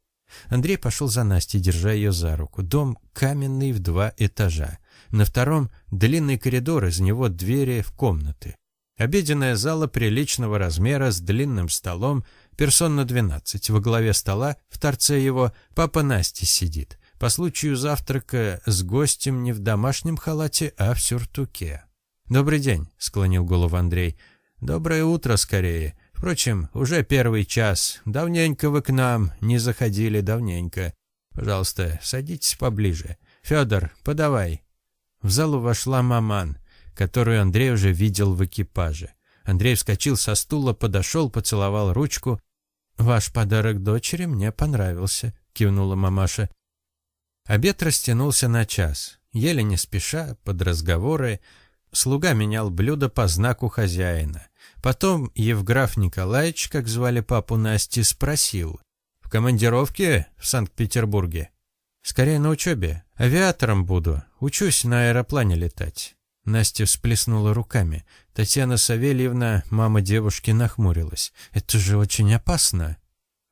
Андрей пошел за Настей, держа ее за руку. Дом каменный в два этажа. На втором длинный коридор, из него двери в комнаты. Обеденная зала приличного размера с длинным столом, персон на двенадцать. Во главе стола, в торце его, папа Насти сидит. По случаю завтрака с гостем не в домашнем халате, а в сюртуке. «Добрый день», — склонил голову Андрей. «Доброе утро, скорее. Впрочем, уже первый час. Давненько вы к нам не заходили, давненько. Пожалуйста, садитесь поближе. Федор, подавай». В залу вошла маман, которую Андрей уже видел в экипаже. Андрей вскочил со стула, подошел, поцеловал ручку. «Ваш подарок дочери мне понравился», — кивнула мамаша. Обед растянулся на час. Еле не спеша, под разговоры, слуга менял блюдо по знаку хозяина. Потом Евграф Николаевич, как звали папу Насти, спросил. «В командировке в Санкт-Петербурге?» «Скорее на учебе. Авиатором буду. Учусь на аэроплане летать». Настя всплеснула руками. Татьяна Савельевна, мама девушки, нахмурилась. «Это же очень опасно».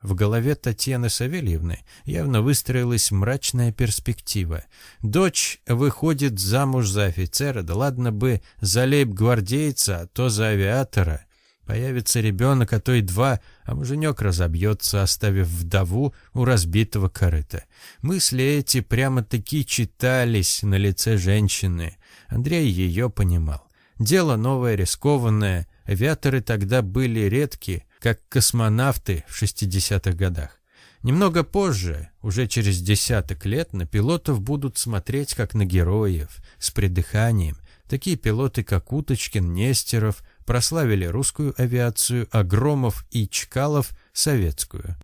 В голове Татьяны Савельевны явно выстроилась мрачная перспектива. Дочь выходит замуж за офицера, да ладно бы за лейб-гвардейца, а то за авиатора. Появится ребенок, а то и два, а муженек разобьется, оставив вдову у разбитого корыта. Мысли эти прямо-таки читались на лице женщины. Андрей ее понимал. Дело новое, рискованное. Авиаторы тогда были редки, как космонавты в 60-х годах. Немного позже, уже через десяток лет, на пилотов будут смотреть как на героев, с придыханием. Такие пилоты, как Уточкин, Нестеров, прославили русскую авиацию, а Громов и Чкалов – советскую.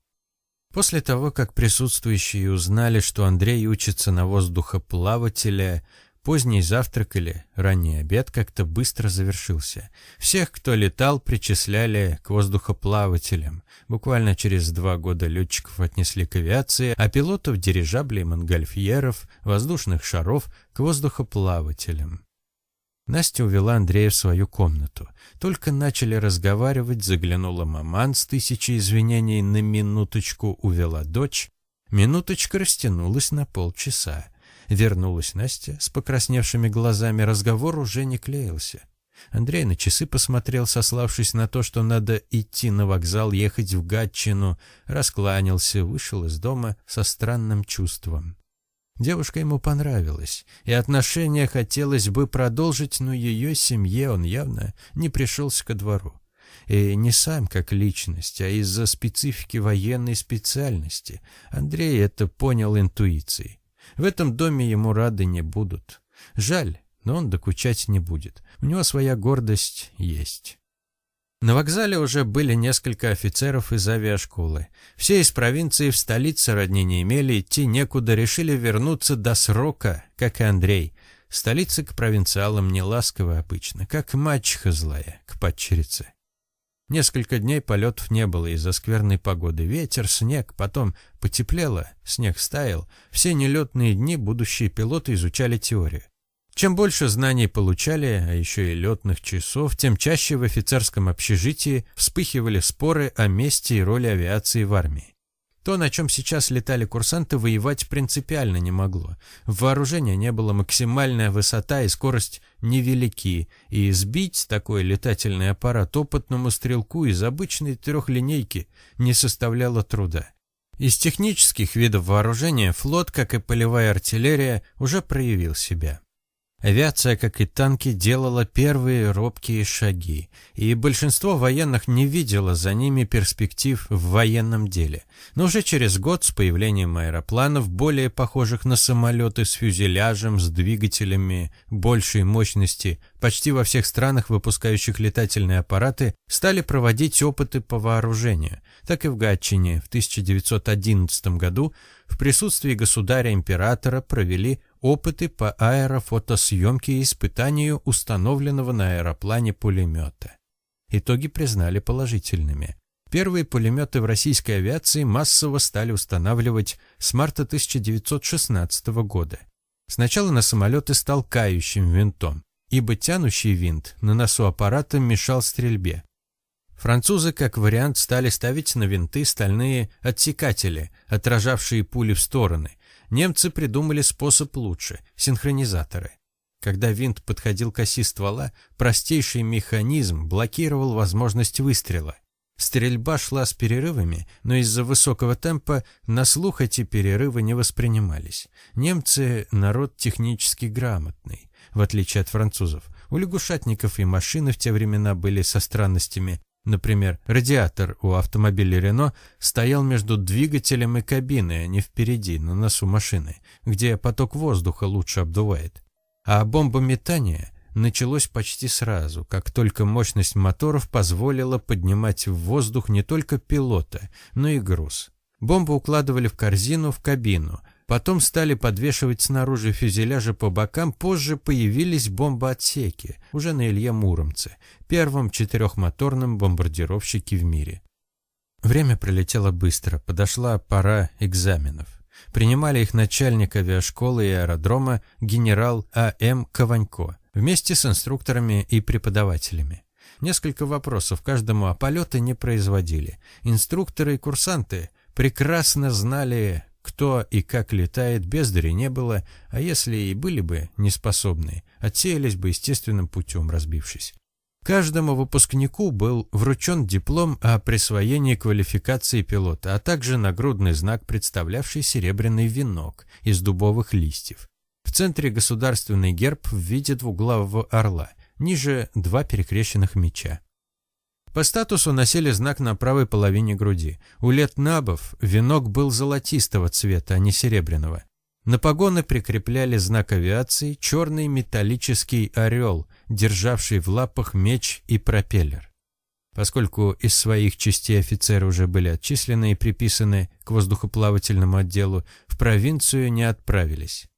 После того, как присутствующие узнали, что Андрей учится на воздухоплавателя, Поздний завтрак или ранний обед как-то быстро завершился. Всех, кто летал, причисляли к воздухоплавателям. Буквально через два года летчиков отнесли к авиации, а пилотов дирижаблей, монгольфьеров, воздушных шаров к воздухоплавателям. Настя увела Андрея в свою комнату. Только начали разговаривать, заглянула маман с тысячей извинений на минуточку увела дочь. Минуточка растянулась на полчаса. Вернулась Настя с покрасневшими глазами, разговор уже не клеился. Андрей на часы посмотрел, сославшись на то, что надо идти на вокзал, ехать в Гатчину, раскланялся, вышел из дома со странным чувством. Девушка ему понравилась, и отношения хотелось бы продолжить, но ее семье он явно не пришелся ко двору. И не сам как личность, а из-за специфики военной специальности. Андрей это понял интуицией. В этом доме ему рады не будут. Жаль, но он докучать не будет. У него своя гордость есть. На вокзале уже были несколько офицеров из авиашколы. Все из провинции в столице родни не имели, идти некуда, решили вернуться до срока, как и Андрей. Столица к провинциалам не ласково обычно, как мачеха злая к падчерице. Несколько дней полетов не было из-за скверной погоды. Ветер, снег, потом потеплело, снег стаял. Все нелетные дни будущие пилоты изучали теорию. Чем больше знаний получали, а еще и летных часов, тем чаще в офицерском общежитии вспыхивали споры о месте и роли авиации в армии. То, на чем сейчас летали курсанты, воевать принципиально не могло. В вооружении не было максимальная высота и скорость невелики, и сбить такой летательный аппарат опытному стрелку из обычной трехлинейки не составляло труда. Из технических видов вооружения флот, как и полевая артиллерия, уже проявил себя. Авиация, как и танки, делала первые робкие шаги, и большинство военных не видело за ними перспектив в военном деле. Но уже через год с появлением аэропланов, более похожих на самолеты с фюзеляжем, с двигателями большей мощности, почти во всех странах, выпускающих летательные аппараты, стали проводить опыты по вооружению. Так и в Гатчине в 1911 году в присутствии государя-императора провели опыты по аэрофотосъемке и испытанию установленного на аэроплане пулемета. Итоги признали положительными. Первые пулеметы в российской авиации массово стали устанавливать с марта 1916 года. Сначала на самолеты с толкающим винтом, ибо тянущий винт на носу аппарата мешал стрельбе. Французы, как вариант, стали ставить на винты стальные отсекатели, отражавшие пули в стороны. Немцы придумали способ лучше – синхронизаторы. Когда винт подходил к оси ствола, простейший механизм блокировал возможность выстрела. Стрельба шла с перерывами, но из-за высокого темпа на слух эти перерывы не воспринимались. Немцы – народ технически грамотный, в отличие от французов. У лягушатников и машины в те времена были со странностями. Например, радиатор у автомобиля Рено стоял между двигателем и кабиной, а не впереди, на носу машины, где поток воздуха лучше обдувает. А бомбометание началось почти сразу, как только мощность моторов позволила поднимать в воздух не только пилота, но и груз. Бомбу укладывали в корзину в кабину, потом стали подвешивать снаружи фюзеляжа по бокам, позже появились бомбоотсеки, уже на Илье Муромце, первом четырехмоторном бомбардировщике в мире. Время пролетело быстро, подошла пора экзаменов. Принимали их начальник авиашколы и аэродрома генерал А.М. Кованько вместе с инструкторами и преподавателями. Несколько вопросов каждому о полеты не производили. Инструкторы и курсанты прекрасно знали, кто и как летает, бездари не было, а если и были бы неспособны, отсеялись бы естественным путем, разбившись. Каждому выпускнику был вручен диплом о присвоении квалификации пилота, а также нагрудный знак, представлявший серебряный венок из дубовых листьев. В центре государственный герб в виде двуглавого орла, ниже два перекрещенных меча. По статусу носили знак на правой половине груди. У летнабов венок был золотистого цвета, а не серебряного. На погоны прикрепляли знак авиации черный металлический орел, державший в лапах меч и пропеллер. Поскольку из своих частей офицеры уже были отчислены и приписаны к воздухоплавательному отделу, в провинцию не отправились.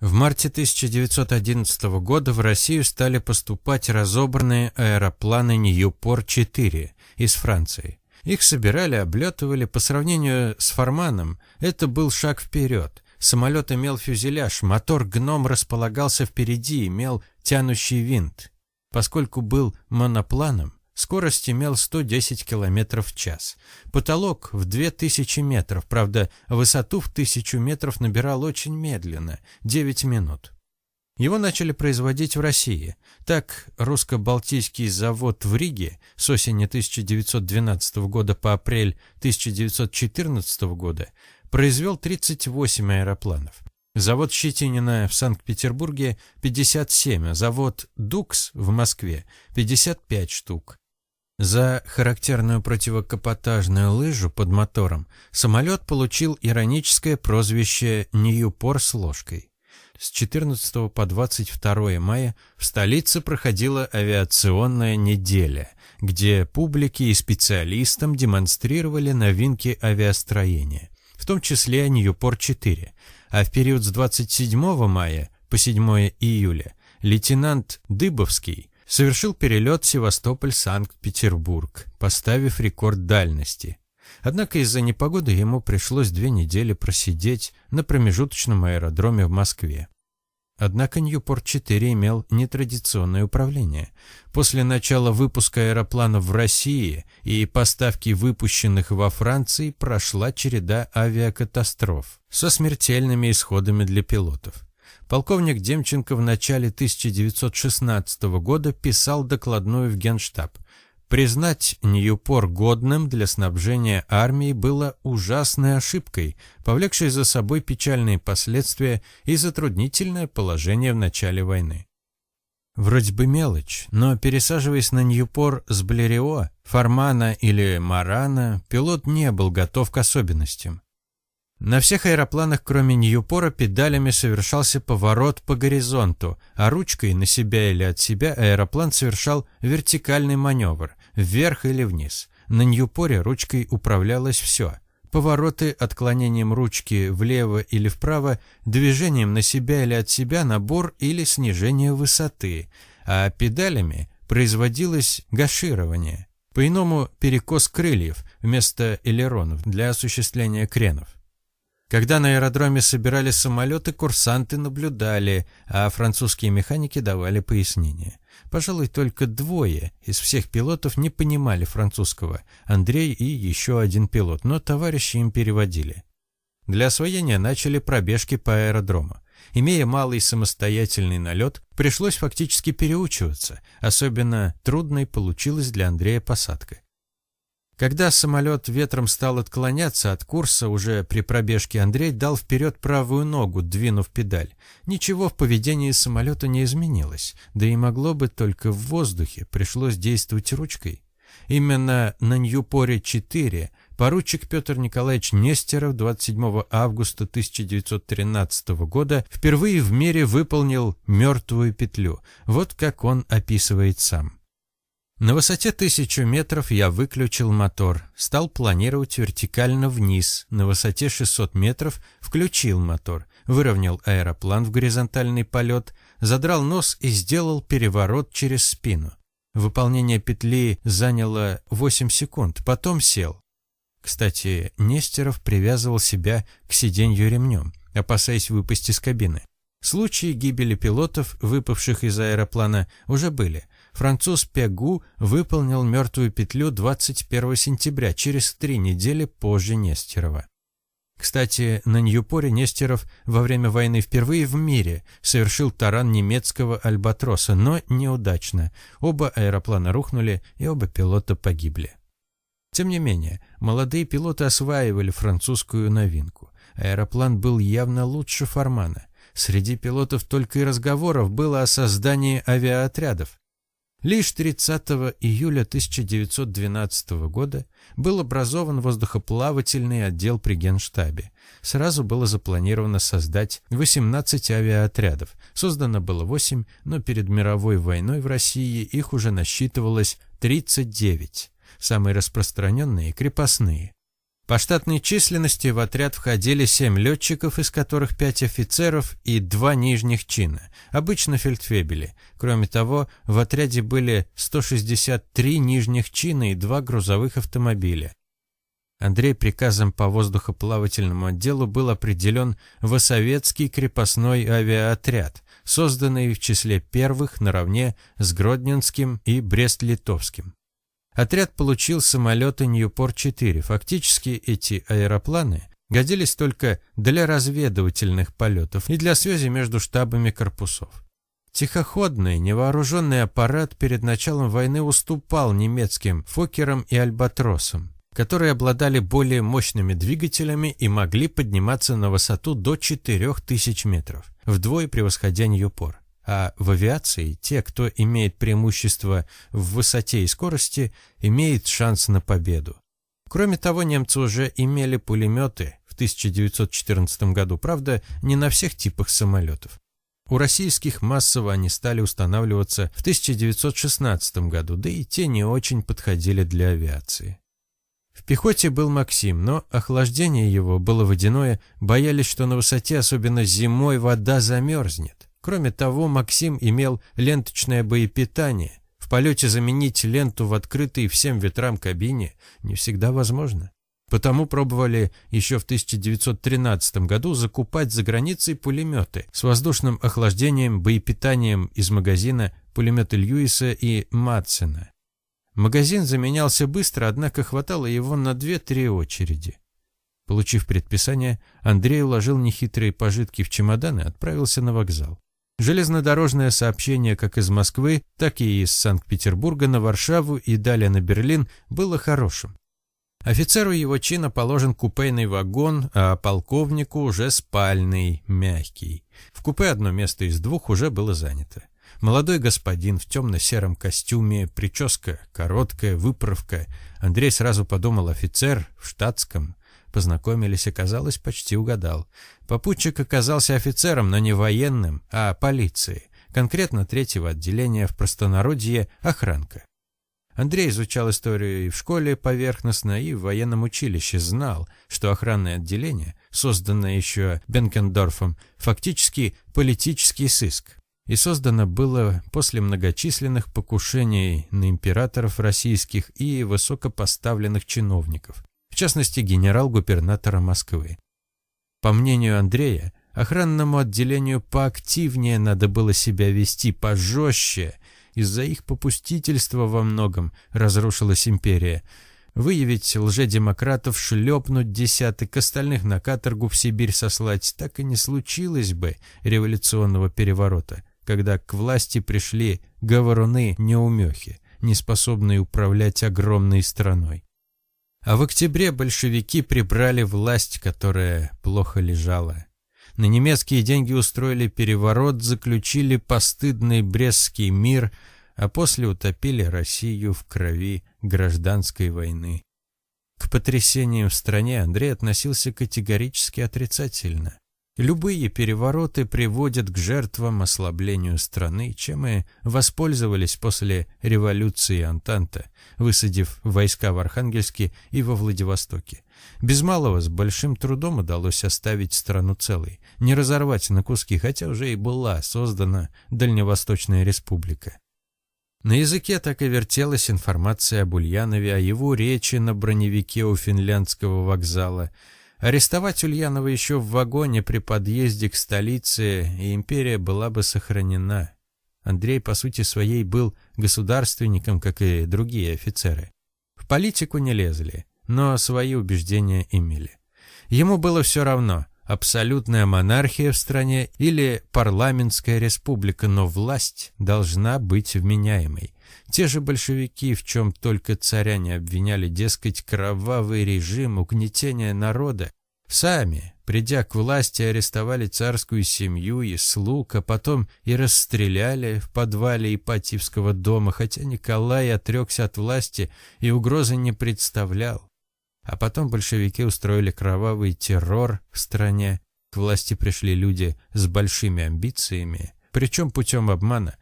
В марте 1911 года в Россию стали поступать разобранные аэропланы Ньюпор-4 из Франции. Их собирали, облетывали. По сравнению с Форманом, это был шаг вперед. Самолет имел фюзеляж, мотор «Гном» располагался впереди, имел тянущий винт. Поскольку был монопланом, Скорость имел 110 км в час. Потолок в 2000 метров, правда, высоту в 1000 метров набирал очень медленно, 9 минут. Его начали производить в России. Так, русско-балтийский завод в Риге с осени 1912 года по апрель 1914 года произвел 38 аэропланов. Завод Щетинина в Санкт-Петербурге 57, а завод Дукс в Москве 55 штук. За характерную противокапотажную лыжу под мотором самолет получил ироническое прозвище «Ньюпор с ложкой». С 14 по 22 мая в столице проходила авиационная неделя, где публике и специалистам демонстрировали новинки авиастроения, в том числе Ньюпор-4, а в период с 27 мая по 7 июля лейтенант Дыбовский – совершил перелет Севастополь-Санкт-Петербург, поставив рекорд дальности. Однако из-за непогоды ему пришлось две недели просидеть на промежуточном аэродроме в Москве. Однако Ньюпорт-4 имел нетрадиционное управление. После начала выпуска аэропланов в России и поставки выпущенных во Франции прошла череда авиакатастроф со смертельными исходами для пилотов полковник Демченко в начале 1916 года писал докладную в Генштаб. Признать Ньюпор годным для снабжения армии было ужасной ошибкой, повлекшей за собой печальные последствия и затруднительное положение в начале войны. Вроде бы мелочь, но пересаживаясь на Ньюпор с Блерио, Формана или Марана, пилот не был готов к особенностям. На всех аэропланах, кроме Ньюпора, педалями совершался поворот по горизонту, а ручкой на себя или от себя аэроплан совершал вертикальный маневр, вверх или вниз. На Ньюпоре ручкой управлялось все. Повороты отклонением ручки влево или вправо, движением на себя или от себя, набор или снижение высоты, а педалями производилось гаширование. По-иному перекос крыльев вместо элеронов для осуществления кренов. Когда на аэродроме собирали самолеты, курсанты наблюдали, а французские механики давали пояснения. Пожалуй, только двое из всех пилотов не понимали французского. Андрей и еще один пилот, но товарищи им переводили. Для освоения начали пробежки по аэродрому. Имея малый самостоятельный налет, пришлось фактически переучиваться. Особенно трудной получилась для Андрея посадка. Когда самолет ветром стал отклоняться от курса, уже при пробежке Андрей дал вперед правую ногу, двинув педаль. Ничего в поведении самолета не изменилось, да и могло бы только в воздухе, пришлось действовать ручкой. Именно на Ньюпоре-4 поручик Петр Николаевич Нестеров 27 августа 1913 года впервые в мире выполнил мертвую петлю. Вот как он описывает сам. На высоте тысячу метров я выключил мотор, стал планировать вертикально вниз. На высоте 600 метров включил мотор, выровнял аэроплан в горизонтальный полет, задрал нос и сделал переворот через спину. Выполнение петли заняло 8 секунд, потом сел. Кстати, Нестеров привязывал себя к сиденью ремнем, опасаясь выпасть из кабины. Случаи гибели пилотов, выпавших из аэроплана, уже были – француз Пегу выполнил мертвую петлю 21 сентября, через три недели позже Нестерова. Кстати, на Ньюпоре Нестеров во время войны впервые в мире совершил таран немецкого «Альбатроса», но неудачно. Оба аэроплана рухнули, и оба пилота погибли. Тем не менее, молодые пилоты осваивали французскую новинку. Аэроплан был явно лучше Формана. Среди пилотов только и разговоров было о создании авиаотрядов. Лишь 30 июля 1912 года был образован воздухоплавательный отдел при Генштабе. Сразу было запланировано создать 18 авиаотрядов. Создано было 8, но перед мировой войной в России их уже насчитывалось 39. Самые распространенные – крепостные. По штатной численности в отряд входили семь летчиков, из которых пять офицеров и два нижних чина, обычно фельдфебели. Кроме того, в отряде были 163 нижних чина и два грузовых автомобиля. Андрей приказом по воздухоплавательному отделу был определен в советский крепостной авиаотряд, созданный в числе первых наравне с Гродненским и Брест-Литовским. Отряд получил самолеты Ньюпорт-4. Фактически эти аэропланы годились только для разведывательных полетов и для связи между штабами корпусов. Тихоходный, невооруженный аппарат перед началом войны уступал немецким «Фокерам» и «Альбатросам», которые обладали более мощными двигателями и могли подниматься на высоту до 4000 метров, вдвое превосходя Ньюпор. А в авиации те, кто имеет преимущество в высоте и скорости, имеет шанс на победу. Кроме того, немцы уже имели пулеметы в 1914 году, правда, не на всех типах самолетов. У российских массово они стали устанавливаться в 1916 году, да и те не очень подходили для авиации. В пехоте был Максим, но охлаждение его было водяное, боялись, что на высоте, особенно зимой, вода замерзнет. Кроме того, Максим имел ленточное боепитание. В полете заменить ленту в открытой всем ветрам кабине не всегда возможно. Потому пробовали еще в 1913 году закупать за границей пулеметы с воздушным охлаждением, боепитанием из магазина пулеметы Льюиса и Матсена. Магазин заменялся быстро, однако хватало его на 2-3 очереди. Получив предписание, Андрей уложил нехитрые пожитки в чемодан и отправился на вокзал. Железнодорожное сообщение как из Москвы, так и из Санкт-Петербурга на Варшаву и далее на Берлин было хорошим. Офицеру его чина положен купейный вагон, а полковнику уже спальный, мягкий. В купе одно место из двух уже было занято. Молодой господин в темно-сером костюме, прическа короткая, выправка. Андрей сразу подумал офицер в штатском. Познакомились, оказалось, почти угадал. Попутчик оказался офицером, но не военным, а полиции, конкретно третьего отделения в простонародье охранка. Андрей изучал историю и в школе поверхностно, и в военном училище, знал, что охранное отделение, созданное еще Бенкендорфом, фактически политический сыск. И создано было после многочисленных покушений на императоров российских и высокопоставленных чиновников, в частности генерал-губернатора Москвы. По мнению Андрея, охранному отделению поактивнее надо было себя вести, пожестче. Из-за их попустительства во многом разрушилась империя. Выявить лжедемократов, шлепнуть десяток остальных на каторгу в Сибирь сослать, так и не случилось бы революционного переворота, когда к власти пришли говоруны-неумехи, неспособные управлять огромной страной. А в октябре большевики прибрали власть, которая плохо лежала. На немецкие деньги устроили переворот, заключили постыдный Брестский мир, а после утопили Россию в крови гражданской войны. К потрясениям в стране Андрей относился категорически отрицательно. Любые перевороты приводят к жертвам ослаблению страны, чем и воспользовались после революции Антанта, высадив войска в Архангельске и во Владивостоке. Без малого с большим трудом удалось оставить страну целой, не разорвать на куски, хотя уже и была создана Дальневосточная республика. На языке так и вертелась информация об Ульянове, о его речи на броневике у финляндского вокзала. Арестовать Ульянова еще в вагоне при подъезде к столице, и империя была бы сохранена. Андрей, по сути своей, был государственником, как и другие офицеры. В политику не лезли, но свои убеждения имели. Ему было все равно, абсолютная монархия в стране или парламентская республика, но власть должна быть вменяемой. Те же большевики, в чем только царя не обвиняли, дескать, кровавый режим, угнетение народа, сами, придя к власти, арестовали царскую семью и слуг, а потом и расстреляли в подвале Ипатьевского дома, хотя Николай отрекся от власти и угрозы не представлял. А потом большевики устроили кровавый террор в стране. К власти пришли люди с большими амбициями, причем путем обмана.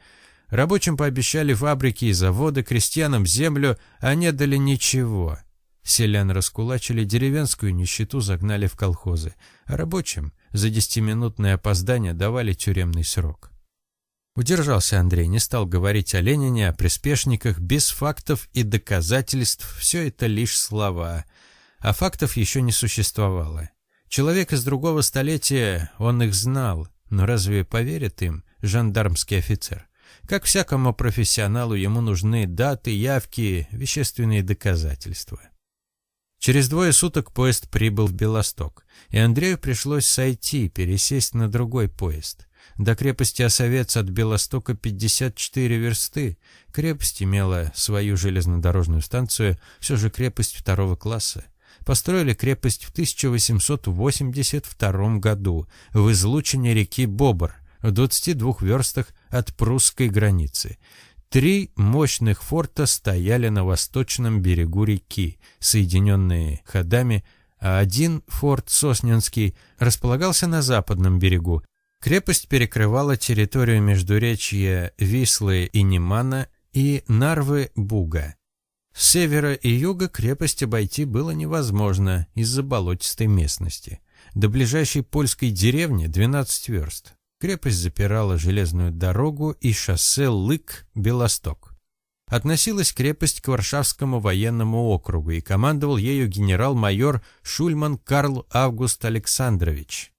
Рабочим пообещали фабрики и заводы, крестьянам землю, а не дали ничего. Селян раскулачили, деревенскую нищету загнали в колхозы, а рабочим за десятиминутное опоздание давали тюремный срок. Удержался Андрей, не стал говорить о Ленине, о приспешниках, без фактов и доказательств, все это лишь слова а фактов еще не существовало. Человек из другого столетия, он их знал, но разве поверит им жандармский офицер? Как всякому профессионалу ему нужны даты, явки, вещественные доказательства. Через двое суток поезд прибыл в Белосток, и Андрею пришлось сойти, пересесть на другой поезд. До крепости Осовец от Белостока 54 версты. Крепость имела свою железнодорожную станцию, все же крепость второго класса построили крепость в 1882 году в излучине реки Бобр в 22 верстах от прусской границы. Три мощных форта стояли на восточном берегу реки, соединенные ходами, а один форт Сосненский располагался на западном берегу. Крепость перекрывала территорию междуречья Вислы и Немана и Нарвы-Буга. С севера и юга крепость обойти было невозможно из-за болотистой местности. До ближайшей польской деревни 12 верст. Крепость запирала железную дорогу и шоссе Лык-Белосток. Относилась крепость к Варшавскому военному округу и командовал ею генерал-майор Шульман Карл Август Александрович.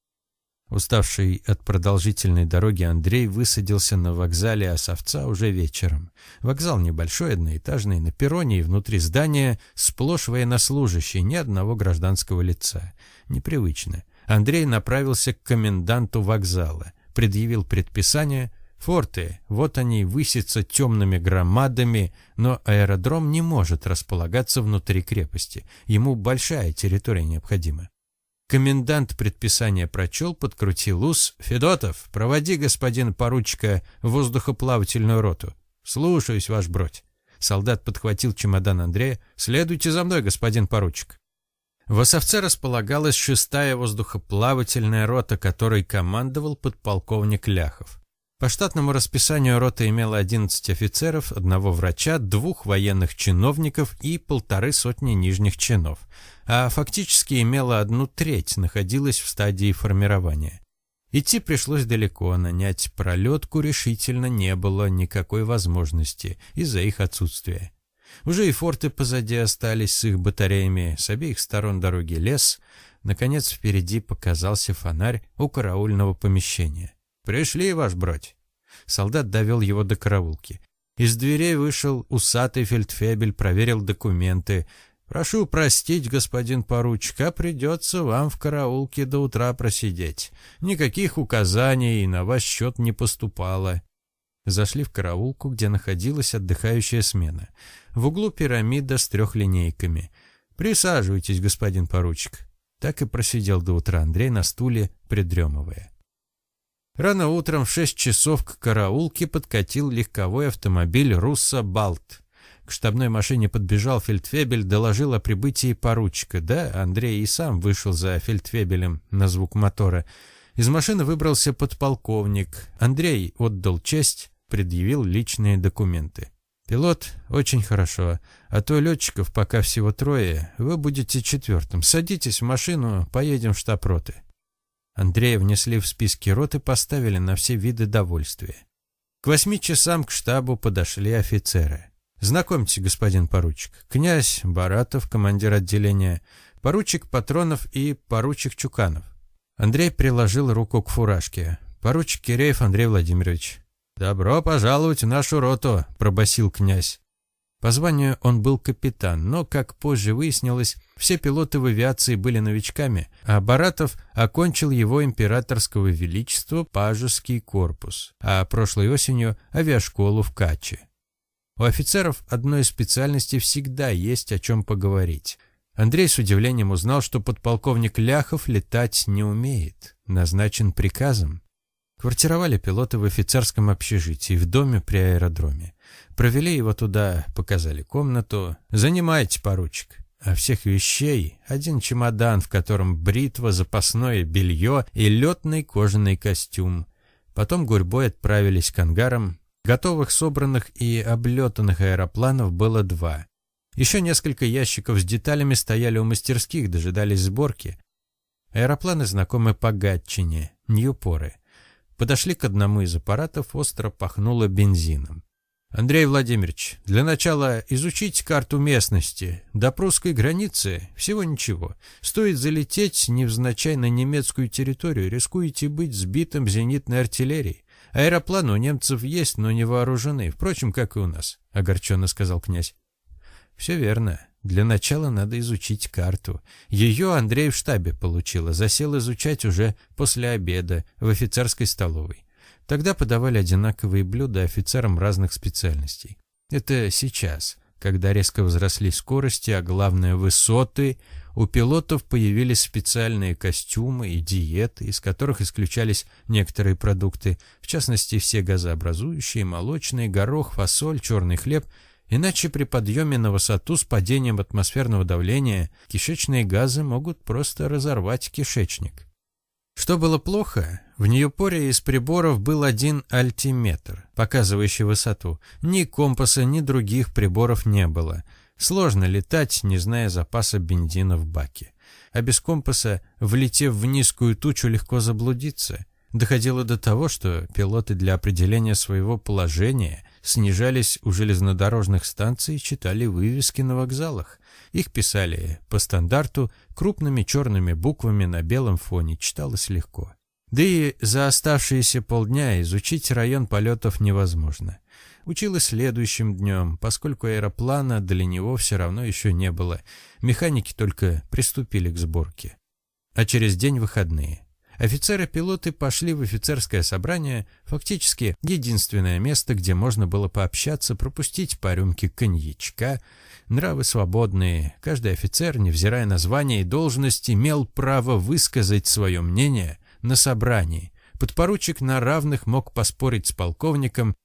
Уставший от продолжительной дороги Андрей высадился на вокзале Осовца уже вечером. Вокзал небольшой, одноэтажный, на перроне и внутри здания сплошь военнослужащие, ни одного гражданского лица. Непривычно. Андрей направился к коменданту вокзала, предъявил предписание. Форты, вот они высятся темными громадами, но аэродром не может располагаться внутри крепости. Ему большая территория необходима. Комендант предписание прочел, подкрутил ус. «Федотов, проводи господин поручика в воздухоплавательную роту». «Слушаюсь, ваш бродь». Солдат подхватил чемодан Андрея. «Следуйте за мной, господин поручик». В Осовце располагалась шестая воздухоплавательная рота, которой командовал подполковник Ляхов. По штатному расписанию рота имела 11 офицеров, одного врача, двух военных чиновников и полторы сотни нижних чинов, а фактически имела одну треть, находилась в стадии формирования. Идти пришлось далеко, нанять пролетку решительно не было никакой возможности из-за их отсутствия. Уже и форты позади остались с их батареями, с обеих сторон дороги лес. Наконец впереди показался фонарь у караульного помещения. «Пришли, ваш бродь!» Солдат довел его до караулки. Из дверей вышел усатый фельдфебель, проверил документы. «Прошу простить, господин поручик, а придется вам в караулке до утра просидеть. Никаких указаний на ваш счет не поступало». Зашли в караулку, где находилась отдыхающая смена. В углу пирамида с трехлинейками. «Присаживайтесь, господин поручик». Так и просидел до утра Андрей на стуле, придремывая. Рано утром в шесть часов к караулке подкатил легковой автомобиль «Русса Балт». К штабной машине подбежал фельдфебель, доложил о прибытии поручика. Да, Андрей и сам вышел за фельдфебелем на звук мотора. Из машины выбрался подполковник. Андрей отдал честь, предъявил личные документы. «Пилот, очень хорошо. А то летчиков пока всего трое. Вы будете четвертым. Садитесь в машину, поедем в штаб роты». Андрея внесли в списки рот и поставили на все виды довольствия. К восьми часам к штабу подошли офицеры. «Знакомьтесь, господин поручик. Князь Баратов, командир отделения, поручик Патронов и поручик Чуканов». Андрей приложил руку к фуражке. «Поручик Киреев Андрей Владимирович». «Добро пожаловать в нашу роту», – пробасил князь. По званию он был капитан, но, как позже выяснилось, все пилоты в авиации были новичками, а Баратов окончил его императорского величества Пажеский корпус, а прошлой осенью авиашколу в Каче. У офицеров одной из специальностей всегда есть о чем поговорить. Андрей с удивлением узнал, что подполковник Ляхов летать не умеет, назначен приказом. Квартировали пилоты в офицерском общежитии в доме при аэродроме. Провели его туда, показали комнату. «Занимайте, поручик». А всех вещей один чемодан, в котором бритва, запасное белье и летный кожаный костюм. Потом гурьбой отправились к ангарам. Готовых, собранных и облетанных аэропланов было два. Еще несколько ящиков с деталями стояли у мастерских, дожидались сборки. Аэропланы знакомы по Гатчине, Ньюпоры. Подошли к одному из аппаратов, остро пахнуло бензином. Андрей Владимирович, для начала изучите карту местности. До прусской границы всего ничего. Стоит залететь невзначай на немецкую территорию, рискуете быть сбитым зенитной артиллерией. Аэропланы у немцев есть, но не вооружены, впрочем, как и у нас, огорченно сказал князь. Все верно. Для начала надо изучить карту. Ее Андрей в штабе получил, а засел изучать уже после обеда в офицерской столовой. Тогда подавали одинаковые блюда офицерам разных специальностей. Это сейчас, когда резко возросли скорости, а главное высоты, у пилотов появились специальные костюмы и диеты, из которых исключались некоторые продукты, в частности все газообразующие, молочный, горох, фасоль, черный хлеб, иначе при подъеме на высоту с падением атмосферного давления кишечные газы могут просто разорвать кишечник. Что было плохо, в Ньюпоре из приборов был один альтиметр, показывающий высоту. Ни компаса, ни других приборов не было. Сложно летать, не зная запаса бензина в баке. А без компаса, влетев в низкую тучу, легко заблудиться. Доходило до того, что пилоты для определения своего положения снижались у железнодорожных станций читали вывески на вокзалах. Их писали по стандарту крупными черными буквами на белом фоне, читалось легко. Да и за оставшиеся полдня изучить район полетов невозможно. Учил следующим днем, поскольку аэроплана для него все равно еще не было. Механики только приступили к сборке. А через день выходные. Офицеры-пилоты пошли в офицерское собрание, фактически единственное место, где можно было пообщаться, пропустить по рюмке коньячка. Нравы свободные, каждый офицер, невзирая на звание и должность, имел право высказать свое мнение – на собрании. Подпоручик на равных мог поспорить с полковником.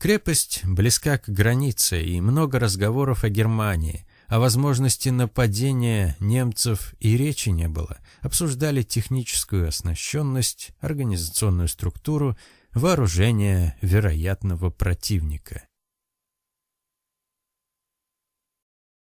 Крепость близка к границе и много разговоров о Германии. О возможности нападения немцев и речи не было. Обсуждали техническую оснащенность, организационную структуру, вооружение вероятного противника.